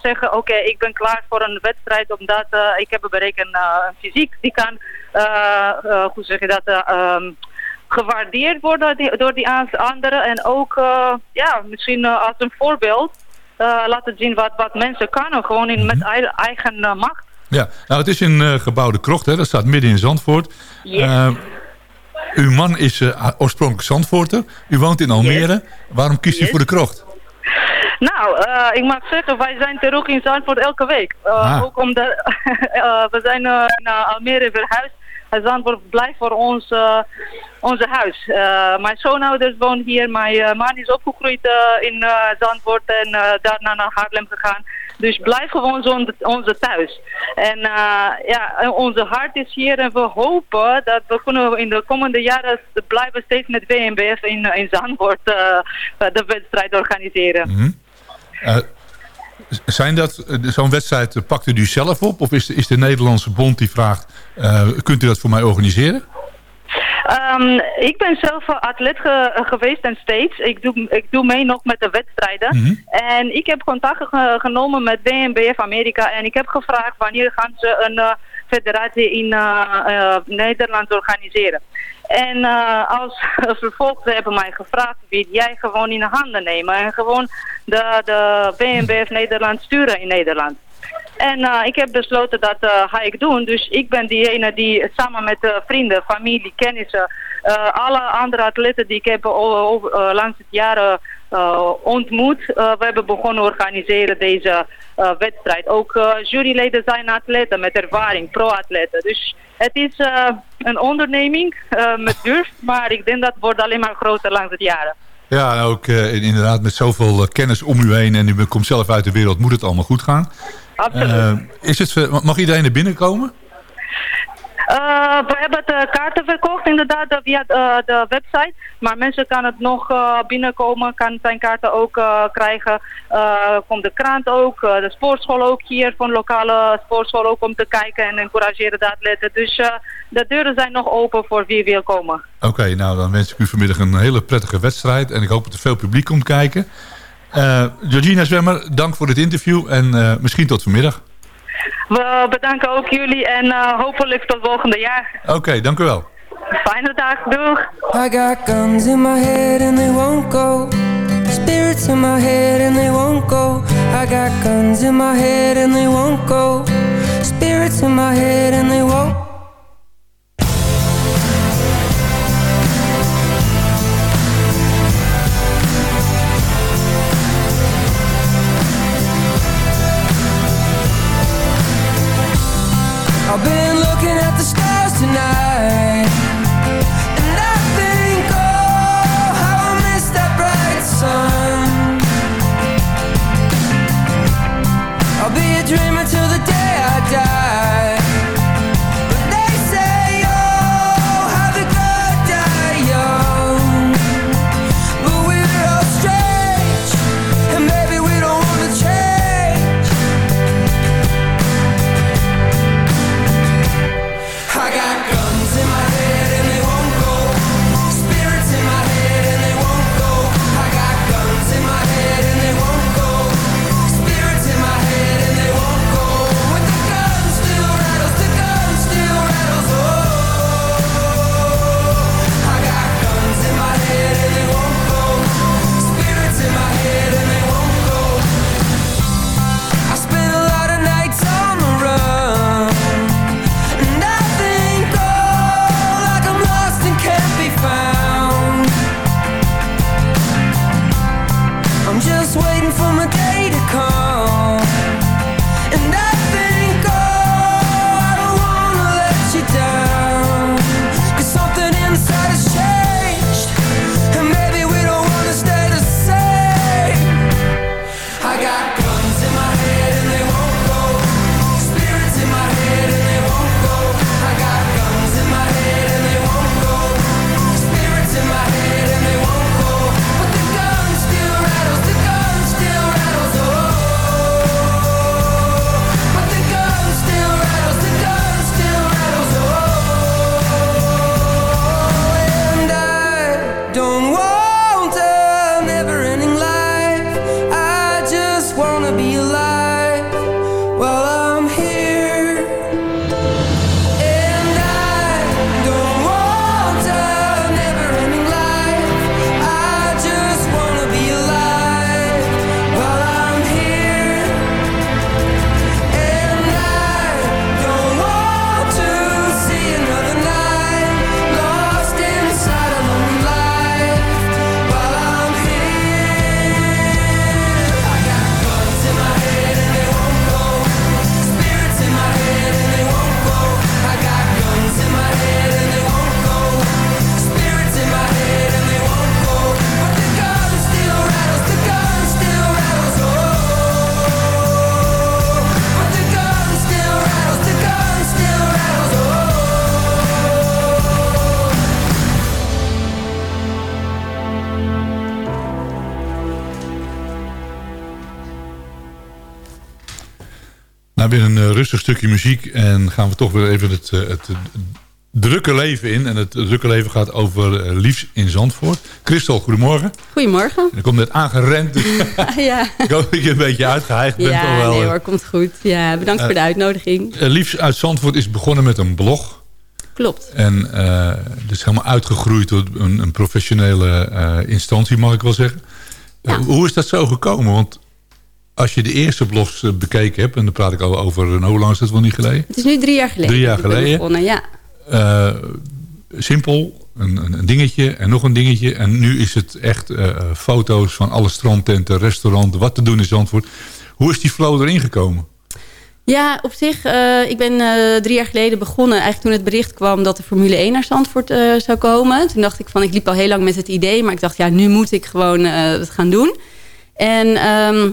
zeggen... oké, okay, ik ben klaar voor een wedstrijd... omdat ik heb berekend een fysiek die kan... hoe zeg je dat... Um, gewaardeerd worden die, door die anderen. En ook ja, misschien als een voorbeeld... laten zien wat, wat mensen kunnen. Gewoon in, met eigen macht. Ja, nou het is een gebouwde krocht, hè? dat staat midden in Zandvoort. Yes. Uw man is uh, oorspronkelijk Zandvoorter. U woont in Almere. Yes. Waarom kiest yes. u voor de krocht? Nou, uh, ik mag zeggen, wij zijn terug in Zandvoort elke week. Uh, ah. Ook omdat we zijn naar Almere verhuisd. Zandvoort blijft voor ons onze huis. mijn zoonouders wonen hier. Mijn man is opgegroeid in Zandvoort en daarna naar Haarlem gegaan. Dus blijf gewoon onze thuis. En uh, ja, onze hart is hier en we hopen dat we kunnen in de komende jaren blijven steeds met WNBF in, in Zandvoort uh, de wedstrijd organiseren. -hmm. uh, zijn dat, zo'n wedstrijd pakt u zelf op? Of is is de Nederlandse bond die vraagt, kunt u dat voor mij organiseren? Um, ik ben zelf atleet ge geweest en steeds. Ik doe, ik doe mee nog met de wedstrijden. Mm -hmm. En ik heb contact ge genomen met WNBF Amerika. En ik heb gevraagd wanneer gaan ze een uh, federatie in uh, uh, Nederland organiseren. En uh, als vervolg ze hebben mij gevraagd, wie jij gewoon in de handen nemen en gewoon de, de WNBF Nederland sturen in Nederland. En uh, ik heb besloten dat uh, ga ik doen. Dus ik ben diegene die samen met uh, vrienden, familie, kennissen, alle andere atleten die ik heb langs het jaren ontmoet. we hebben begonnen organiseren deze wedstrijd. Ook juryleden zijn atleten met ervaring, pro-atleten. Dus het is een onderneming met durf, maar ik denk dat wordt alleen maar groter langs het jaren. Ja, ook inderdaad met zoveel kennis om u heen en u komt zelf uit de wereld, moet het allemaal goed gaan. Uh, is het, mag iedereen er binnenkomen? Uh, we hebben de kaarten verkocht inderdaad via de, de, website. Maar mensen kan het nog uh, binnenkomen, kan zijn kaarten ook krijgen. komt de krant ook, de sportschool ook hier, van lokale sportschool ook om te kijken en encourageren de atleten. Dus de deuren zijn nog open voor wie wil komen. Oké, okay, nou dan wens ik u vanmiddag een hele prettige wedstrijd en ik hoop dat er veel publiek komt kijken. Eh, Georgina Zwemmer, dank voor dit interview en eh, misschien tot vanmiddag. We bedanken ook jullie en eh, hopelijk tot volgende jaar. Oké, dank u wel. Fijne dag, doeg! I got guns in my head and they won't go. Spirits in my head and they won't go. I got guns in my head and they won't go. Spirits in my head and they won't. I've Weer een eh, rustig stukje muziek. En gaan we toch weer even het, eh, het, eh, drukke leven in. En het drukke leven gaat over Liefs in Zandvoort. Christel, goedemorgen. Goedemorgen. Je komt net aangerend. Dus ja, ik hoop dat je een beetje uitgeheigd bent. ja wel. nee hoor, komt goed. Ja, bedankt voor de uitnodiging. Liefs uit Zandvoort is begonnen met een blog. Klopt. En eh dus helemaal uitgegroeid tot een, een professionele instantie, mag ik wel zeggen. Hoe is dat zo gekomen? Want als je de eerste blogs eh, bekeken hebt... en dan praat ik al over, een hoe lang is dat wel niet geleden? Het is nu drie jaar geleden. Drie jaar geleden. Begonnen, ja. Eh, simpel, een, een, dingetje en nog een dingetje. En nu is het echt eh, eh, foto's van alle strandtenten, restauranten, wat te doen in Zandvoort. Hoe is die flow erin gekomen? Ja, op zich, eh, ik ben eh, drie jaar geleden begonnen. Eigenlijk toen het bericht kwam dat de Formule 1 naar Zandvoort eh, zou komen. Toen dacht ik van, ik liep al heel lang met het idee. Maar ik dacht, ja, nu moet ik gewoon eh, het gaan doen. En ehm,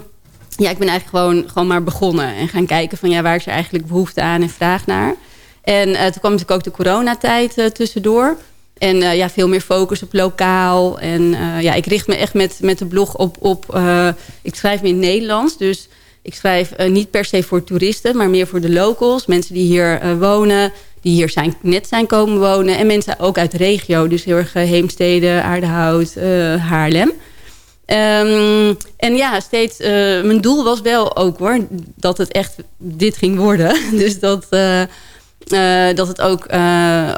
ja, ik ben eigenlijk gewoon, gewoon maar begonnen. En gaan kijken van, ja, waar is er eigenlijk behoefte aan en vraag naar. En eh, toen kwam natuurlijk ook de coronatijd eh, tussendoor. En eh, ja, veel meer focus op lokaal. En ja, ik richt me echt met, met de blog op... op ik schrijf in het Nederlands, dus... Ik schrijf niet per se voor toeristen, maar meer voor de locals. Mensen die hier wonen, die hier zijn, net zijn komen wonen. En mensen ook uit de regio, dus heel erg Heemstede, Aardehout, Haarlem. Ehm, en ja, steeds, eh, mijn doel was wel ook hoor, dat het echt dit ging worden. Dus dat, eh, eh, dat het ook,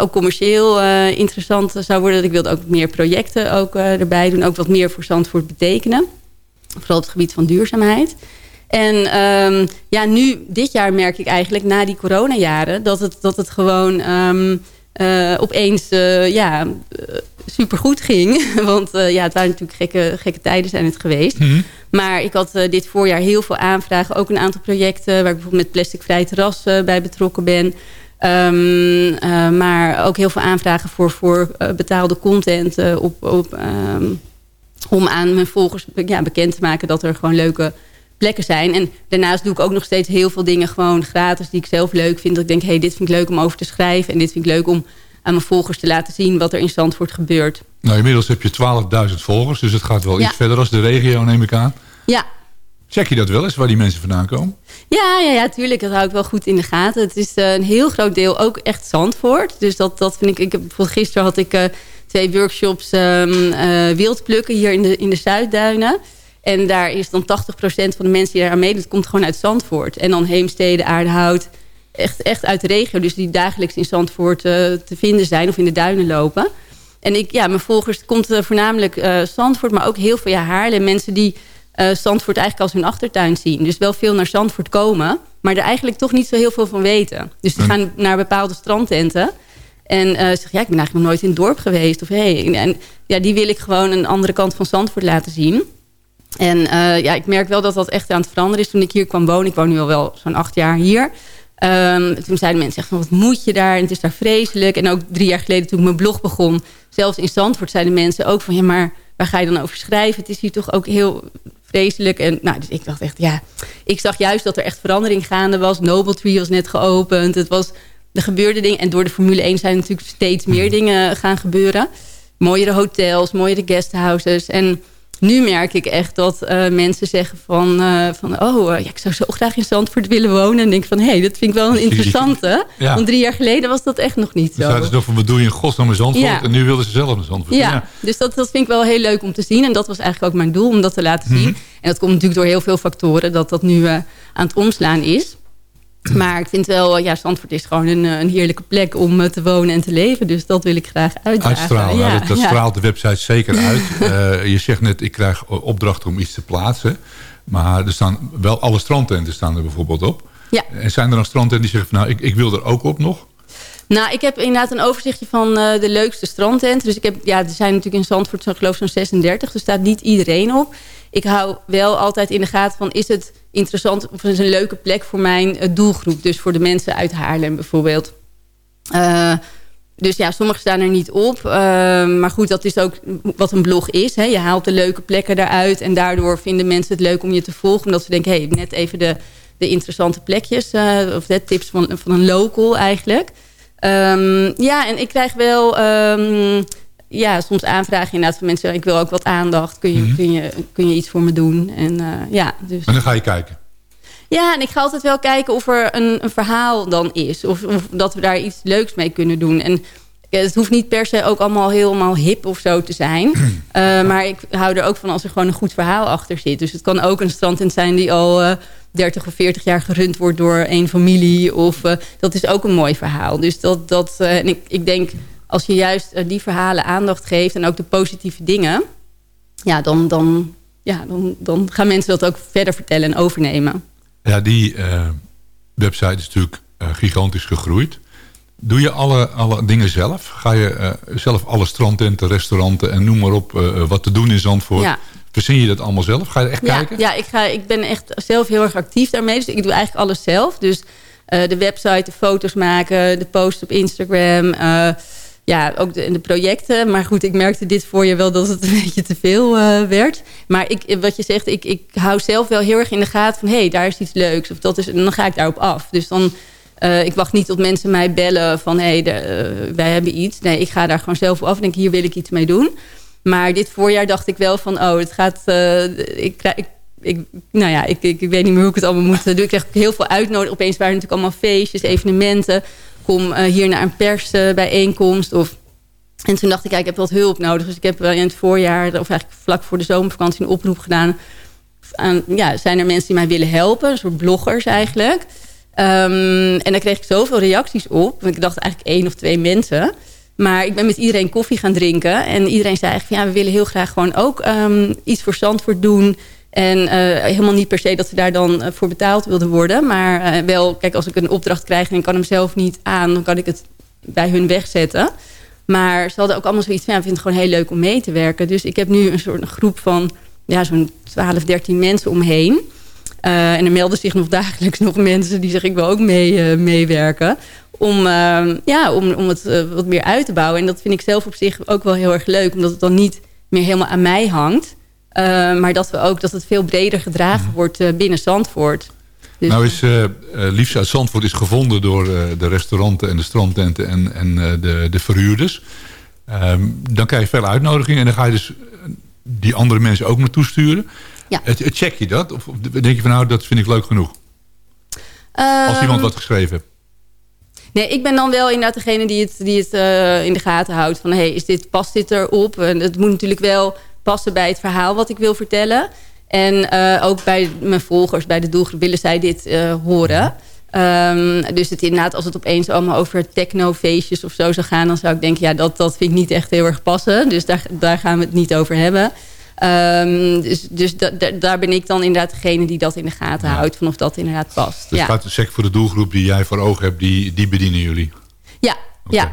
ook commercieel interessant zou worden. Ik wilde ook meer projecten ook, erbij doen. Ook wat meer voor Zandvoort betekenen. Vooral op het gebied van duurzaamheid. En ehm, ja, nu, dit jaar merk ik eigenlijk, na die coronajaren... dat het, dat het gewoon ehm, eh, opeens uh, ja, uh, supergoed ging. Want ja, het waren natuurlijk gekke, gekke tijden zijn het geweest. Mhm. Maar ik had dit voorjaar heel veel aanvragen. Ook een aantal projecten waar ik bijvoorbeeld met plasticvrij terras bij betrokken ben... Um, uh, maar ook heel veel aanvragen voor, voor uh, betaalde content. Uh, op, op, um, om aan mijn volgers ja, bekend te maken dat er gewoon leuke plekken zijn. En daarnaast doe ik ook nog steeds heel veel dingen gewoon gratis die ik zelf leuk vind. Dat ik denk, hey, dit vind ik leuk om over te schrijven. En dit vind ik leuk om aan mijn volgers te laten zien wat er in Zandvoort gebeurt. Nou, inmiddels heb je 12.000 volgers. Dus het gaat wel ja. iets verder als de regio, neem ik aan. Ja, Check je dat wel eens, waar die mensen vandaan komen? Ja, ja, ja, tuurlijk. Dat hou ik wel goed in de gaten. Het is uh, een heel groot deel ook echt Zandvoort. Dus dat, dat vind ik... ik heb, gisteren had ik uh, twee workshops um, uh, wildplukken hier in de, in de Zuidduinen. En daar is dan 80% van de mensen die daar aan meedoen... komt gewoon uit Zandvoort. En dan Heemstede, Aardehout. Echt, echt uit de regio. Dus die dagelijks in Zandvoort te vinden zijn of in de duinen lopen. En ik, ja, mijn volgers komt voornamelijk Zandvoort... maar ook heel veel ja, Haarlem. Mensen die uh, Zandvoort eigenlijk als hun achtertuin zien. Dus wel veel naar Zandvoort komen, maar er eigenlijk toch niet zo heel veel van weten. Dus die gaan naar bepaalde strandtenten en uh, zeggen, ja, ik ben eigenlijk nog nooit in het dorp geweest. Of hey, en ja, die wil ik gewoon een andere kant van Zandvoort laten zien. En uh, ja, ik merk wel dat dat echt aan het veranderen is. Toen ik hier kwam wonen, ik woon nu al wel zo'n acht jaar hier... Um, toen zeiden mensen echt van, wat moet je daar? En het is daar vreselijk. En ook drie jaar geleden toen ik mijn blog begon... zelfs in Zandvoort zeiden mensen ook van... ja, maar waar ga je dan over schrijven? Het is hier toch ook heel vreselijk. En, nou, dus ik dacht echt, ja... Ik zag juist dat er echt verandering gaande was. Noble Tree was net geopend. Het was, er gebeurde dingen. En door de Formule 1 zijn natuurlijk steeds meer dingen gaan gebeuren. Mooiere hotels, mooiere guesthouses. En nu merk ik echt dat uh, mensen zeggen van... Uh, van oh, uh, ja, ik zou zo graag in Zandvoort willen wonen. En denk van, hé, hey, dat vind ik wel een interessante. ja. Want drie jaar geleden was dat echt nog niet zo. Zeiden ze nog van, wat doe je in godsnaam in Zandvoort? Ja. En nu wilden ze zelf in Zandvoort. Ja, ja. dus dat, dat vind ik wel heel leuk om te zien. En dat was eigenlijk ook mijn doel, om dat te laten zien. Mm -hmm. En dat komt natuurlijk door heel veel factoren... dat dat nu aan het omslaan is. Maar ik vind wel, ja, Zandvoort is gewoon een, een heerlijke plek om te wonen en te leven. Dus dat wil ik graag uitdragen. Uitstralen, ja, dat, dat ja. straalt de website zeker uit. uh, je zegt net, ik krijg opdrachten om iets te plaatsen. Maar er staan wel alle strandtenten staan er bijvoorbeeld op. Ja. En zijn er dan strandtenten die zeggen van, nou, ik, ik wil er ook op nog? Nou, ik heb inderdaad een overzichtje van uh, de leukste strandtenten. Dus ik heb, ja, er zijn natuurlijk in Zandvoort, zo geloof ik, zo'n 36. Er staat niet iedereen op. Ik hou wel altijd in de gaten van, is het interessant of is een leuke plek voor mijn uh, doelgroep? Dus voor de mensen uit Haarlem bijvoorbeeld. Uh, dus ja, sommige staan er niet op. Uh, maar goed, dat is ook wat een blog is. Hè. Je haalt de leuke plekken daaruit. En daardoor vinden mensen het leuk om je te volgen. Omdat ze denken, hé, hey, net even de, de interessante plekjes. Of de tips van, van een local eigenlijk. Um, ja, en ik krijg wel... Um, ja, soms aanvragen inderdaad van mensen... ik wil ook wat aandacht. Kun je, mm -hmm. kun je, kun je iets voor me doen? En, uh, ja, dus... en dan ga je kijken? Ja, en ik ga altijd wel kijken of er een, een verhaal dan is. Of, of, dat we daar iets leuks mee kunnen doen. En het hoeft niet per se ook allemaal helemaal hip of zo te zijn. Uh, maar ik hou er ook van als er gewoon een goed verhaal achter zit. Dus het kan ook een strandtent zijn die al uh, 30 of 40 jaar gerund wordt door één familie. Of uh, dat is ook een mooi verhaal. Dus dat, dat en ik, ik denk als je juist die verhalen aandacht geeft en ook de positieve dingen. Ja, dan, dan, ja, dan, dan gaan mensen dat ook verder vertellen en overnemen. Ja, die uh, website is natuurlijk uh, gigantisch gegroeid. Doe je alle, alle dingen zelf? Ga je zelf alle strandtenten, restauranten en noem maar op wat te doen in Zandvoort? Ja. Verzin je dat allemaal zelf? Ga je echt ja, kijken? Ja, ik, ga, ik ben echt zelf heel erg actief daarmee. Dus ik doe eigenlijk alles zelf. Dus de website, de foto's maken, de posts op Instagram ja, ook de, de, projecten. Maar goed, ik merkte dit voor je wel dat het een beetje te veel uh, werd. Maar ik, wat je zegt, ik, ik hou zelf wel heel erg in de gaten van... hé, hey, daar is iets leuks. Of dat is, en dan ga ik daarop af. Dus dan, uh, ik wacht niet tot mensen mij bellen van... hé, hey, wij hebben iets. Nee, ik ga daar gewoon zelf op af en denk, hier wil ik iets mee doen. Maar dit voorjaar dacht ik wel van, oh, het gaat... ik krijg... Ik, ik, nou ja, ik, ik, weet niet meer hoe ik het allemaal moet doen. Ik kreeg heel veel uitnodigingen. Opeens waren natuurlijk allemaal feestjes, evenementen kom uh, hier naar een persbijeenkomst. of En toen dacht ik, ja, ik heb wat hulp nodig. Dus ik heb eh, in het voorjaar, of eigenlijk vlak voor de zomervakantie... een oproep gedaan. Aan, ja, zijn er mensen die mij willen helpen? Een soort bloggers eigenlijk. Ehm, en daar kreeg ik zoveel reacties op. Ik dacht eigenlijk één of twee mensen. Maar ik ben met iedereen koffie gaan drinken. En iedereen zei eigenlijk ja, we willen heel graag gewoon ook ehm, iets voor Zandvoort doen... En eh, helemaal niet per se dat ze daar dan eh, voor betaald wilden worden. Maar eh, wel, kijk, als ik een opdracht krijg en ik kan hem zelf niet aan... dan kan ik het bij hun wegzetten. Maar ze hadden ook allemaal zoiets van... ja, ik vind het gewoon heel leuk om mee te werken. Dus ik heb nu een soort groep van ja, zo'n 12, 13 mensen omheen. En er melden zich nog dagelijks nog mensen die zeggen... ik wil ook mee, meewerken. Om, ja, om, om het wat meer uit te bouwen. En dat vind ik zelf op zich ook wel heel erg leuk. Omdat het dan niet meer helemaal aan mij hangt... Uh, maar dat we ook dat het veel breder gedragen Mhm. wordt uh, binnen Zandvoort. Dus, Nou is uh, Liefst uit Zandvoort is gevonden door de restauranten en de strandtenten en, en de, de verhuurders. Um, dan krijg je veel uitnodigingen en dan ga je dus die andere mensen ook naartoe sturen. Ja. Check je dat? Of denk je van nou, dat vind ik leuk genoeg? Als iemand wat geschreven heeft. Nee, ik ben dan wel inderdaad degene die het, die het in de gaten houdt. Van, hey, is dit, past dit erop? En het moet natuurlijk wel passen bij het verhaal wat ik wil vertellen. En uh, ook bij mijn volgers, bij de doelgroep, willen zij dit uh, horen. Um, dus het inderdaad, als het opeens allemaal over technofeestjes of zo zou gaan... dan zou ik denken, ja, dat, dat vind ik niet echt heel erg passen. Dus daar, daar gaan we het niet over hebben. Um, dus dus da, da, daar ben ik dan inderdaad degene die dat in de gaten ja. houdt... van of dat inderdaad past. Dus ja. gaat zeg voor de doelgroep die jij voor ogen hebt, die, die bedienen jullie? Ja, okay.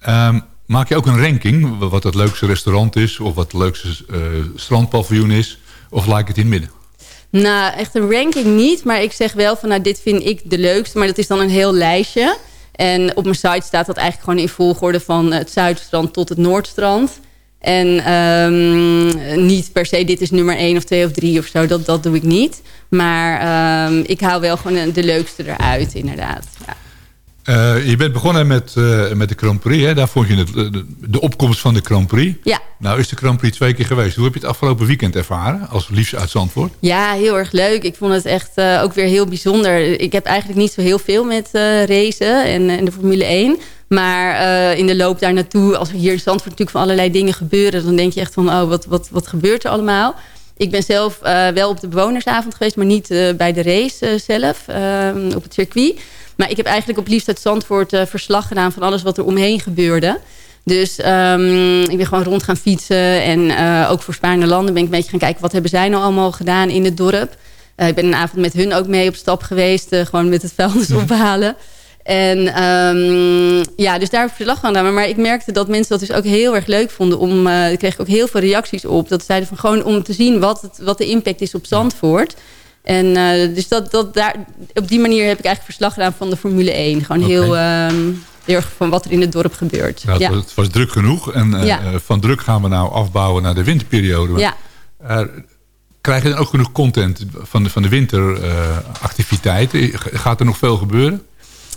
ja. Um, Maak je ook een ranking, wat het leukste restaurant is... of wat het leukste uh, strandpaviljoen is? Of laat het in het midden? Nou, echt een ranking niet. Maar ik zeg wel van, nou, dit vind ik de leukste. Maar dat is dan een heel lijstje. En op mijn site staat dat eigenlijk gewoon in volgorde... van het Zuidstrand tot het Noordstrand. En um, niet per se, dit is nummer 1 of 2 of 3 of zo. Dat, dat doe ik niet. Maar um, ik hou wel gewoon de leukste eruit, inderdaad. Ja. Uh, je bent begonnen met, uh, met de Grand Prix. Hè? Daar vond je het, de, de, opkomst van de Grand Prix. Ja. Nou is de Grand Prix twee keer geweest. Hoe heb je het afgelopen weekend ervaren? Als liefst uit Zandvoort. Ja, heel erg leuk. Ik vond het echt uh, ook weer heel bijzonder. Ik heb eigenlijk niet zo heel veel met racen en, en, de Formule 1. Maar in de loop daar naartoe, als er hier in Zandvoort natuurlijk van allerlei dingen gebeuren... dan denk je echt van, oh, wat, wat, wat gebeurt er allemaal? Ik ben zelf wel op de bewonersavond geweest, maar niet bij de race zelf, ehm, op het circuit... Maar ik heb eigenlijk op liefst uit Zandvoort uh, verslag gedaan van alles wat er omheen gebeurde. Dus um, ik ben gewoon rond gaan fietsen. En uh, ook voor Spaarne Landen ben ik een beetje gaan kijken... wat hebben zij nou allemaal gedaan in het dorp. Uh, ik ben een avond met hun ook mee op stap geweest. gewoon met het vuilnis ophalen. En um, ja, dus daar heb ik verslag van gedaan. Maar ik merkte dat mensen dat dus ook heel erg leuk vonden. Om, uh, ik kreeg ook heel veel reacties op. Dat zeiden van gewoon om te zien wat, het, wat de impact is op Zandvoort. En uh, dus dat, dat daar, op die manier heb ik eigenlijk verslag gedaan van de Formule 1. Gewoon okay. heel, um, heel erg van wat er in het dorp gebeurt. Het, ja. was, het, was, druk genoeg. En uh, ja. van druk gaan we nou afbouwen naar de winterperiode. Ja. Uh, krijg je dan ook genoeg content van de, van de winteractiviteiten? Gaat er nog veel gebeuren?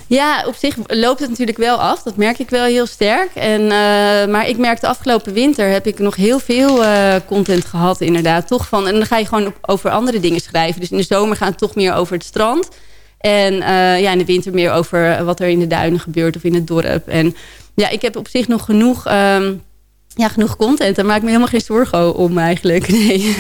Ja, op zich loopt het natuurlijk wel af. Dat merk ik wel heel sterk. En, uh, maar ik merk de afgelopen winter heb ik nog heel veel uh, content gehad inderdaad. Toch van, en dan ga je gewoon over andere dingen schrijven. Dus in de zomer gaat het toch meer over het strand. En uh, ja, in de winter meer over wat er in de duinen gebeurt of in het dorp. En ja, ik heb op zich nog genoeg... Um, ja, genoeg content. Daar maak ik me helemaal geen zorgen om eigenlijk. Nee.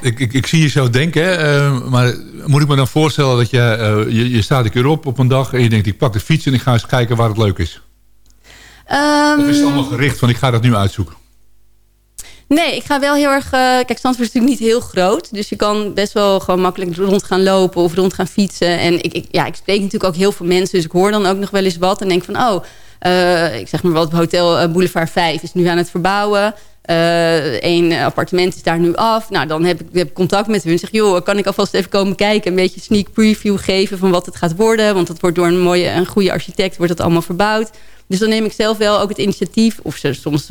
ik, ik, ik zie je zo denken. Uh, maar moet ik me dan voorstellen dat je, uh, je... Je staat een keer op op een dag en je denkt... ik pak de fiets en ik ga eens kijken waar het leuk is. Um, of is het allemaal gericht van ik ga dat nu uitzoeken? Nee, ik ga wel heel erg... Uh, kijk, Zandvoort is natuurlijk niet heel groot. Dus je kan best wel gewoon makkelijk rond gaan lopen of rond gaan fietsen. En ik, ik, ja, ik spreek natuurlijk ook heel veel mensen. Dus ik hoor dan ook nog wel eens wat. En denk van, oh, uh, ik zeg maar wat, Hotel Boulevard 5 is nu aan het verbouwen. Eén appartement is daar nu af. Nou, dan heb ik, heb contact met hun. Zeg, joh, kan ik alvast even komen kijken? Een beetje sneak preview geven van wat het gaat worden. Want het wordt door een mooie, een goede architect wordt het allemaal verbouwd. Dus dan neem ik zelf wel ook het initiatief. Of ze, soms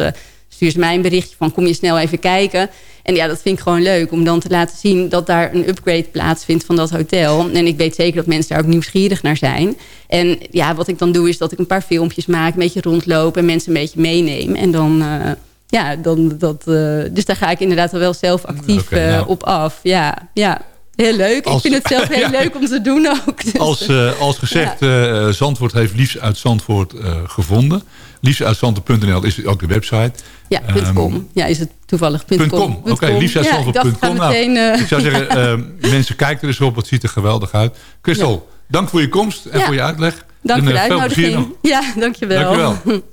stuurt mijn berichtje van kom je snel even kijken. En ja, dat vind ik gewoon leuk om dan te laten zien dat daar een upgrade plaatsvindt van dat hotel. En ik weet zeker dat mensen daar ook nieuwsgierig naar zijn. En ja, wat ik dan doe is dat ik een paar filmpjes maak, een beetje rondloop en mensen een beetje meeneem. En dan... Eh, ja, dan, dat, eh, dus daar ga ik inderdaad wel zelf actief eh, nou. op af. Ja, ja. Heel leuk. Ik vind het zelf heel leuk om te doen ook. Dus, als, als gezegd, ja. Zandvoort heeft liefst uit Zandvoort uh, gevonden. Liefdeuitzanten.nl is ook de website. Ja, ehm, Ja, is het toevallig .com. Oké, okay, dat Ja, ik, nou, eh, ik zou zeggen, ehm, mensen kijken er eens op. Het ziet er geweldig uit. Christel, dank voor je komst en voor je uitleg. Dank en, voor. Eh, ja, dankjewel. Dankjewel.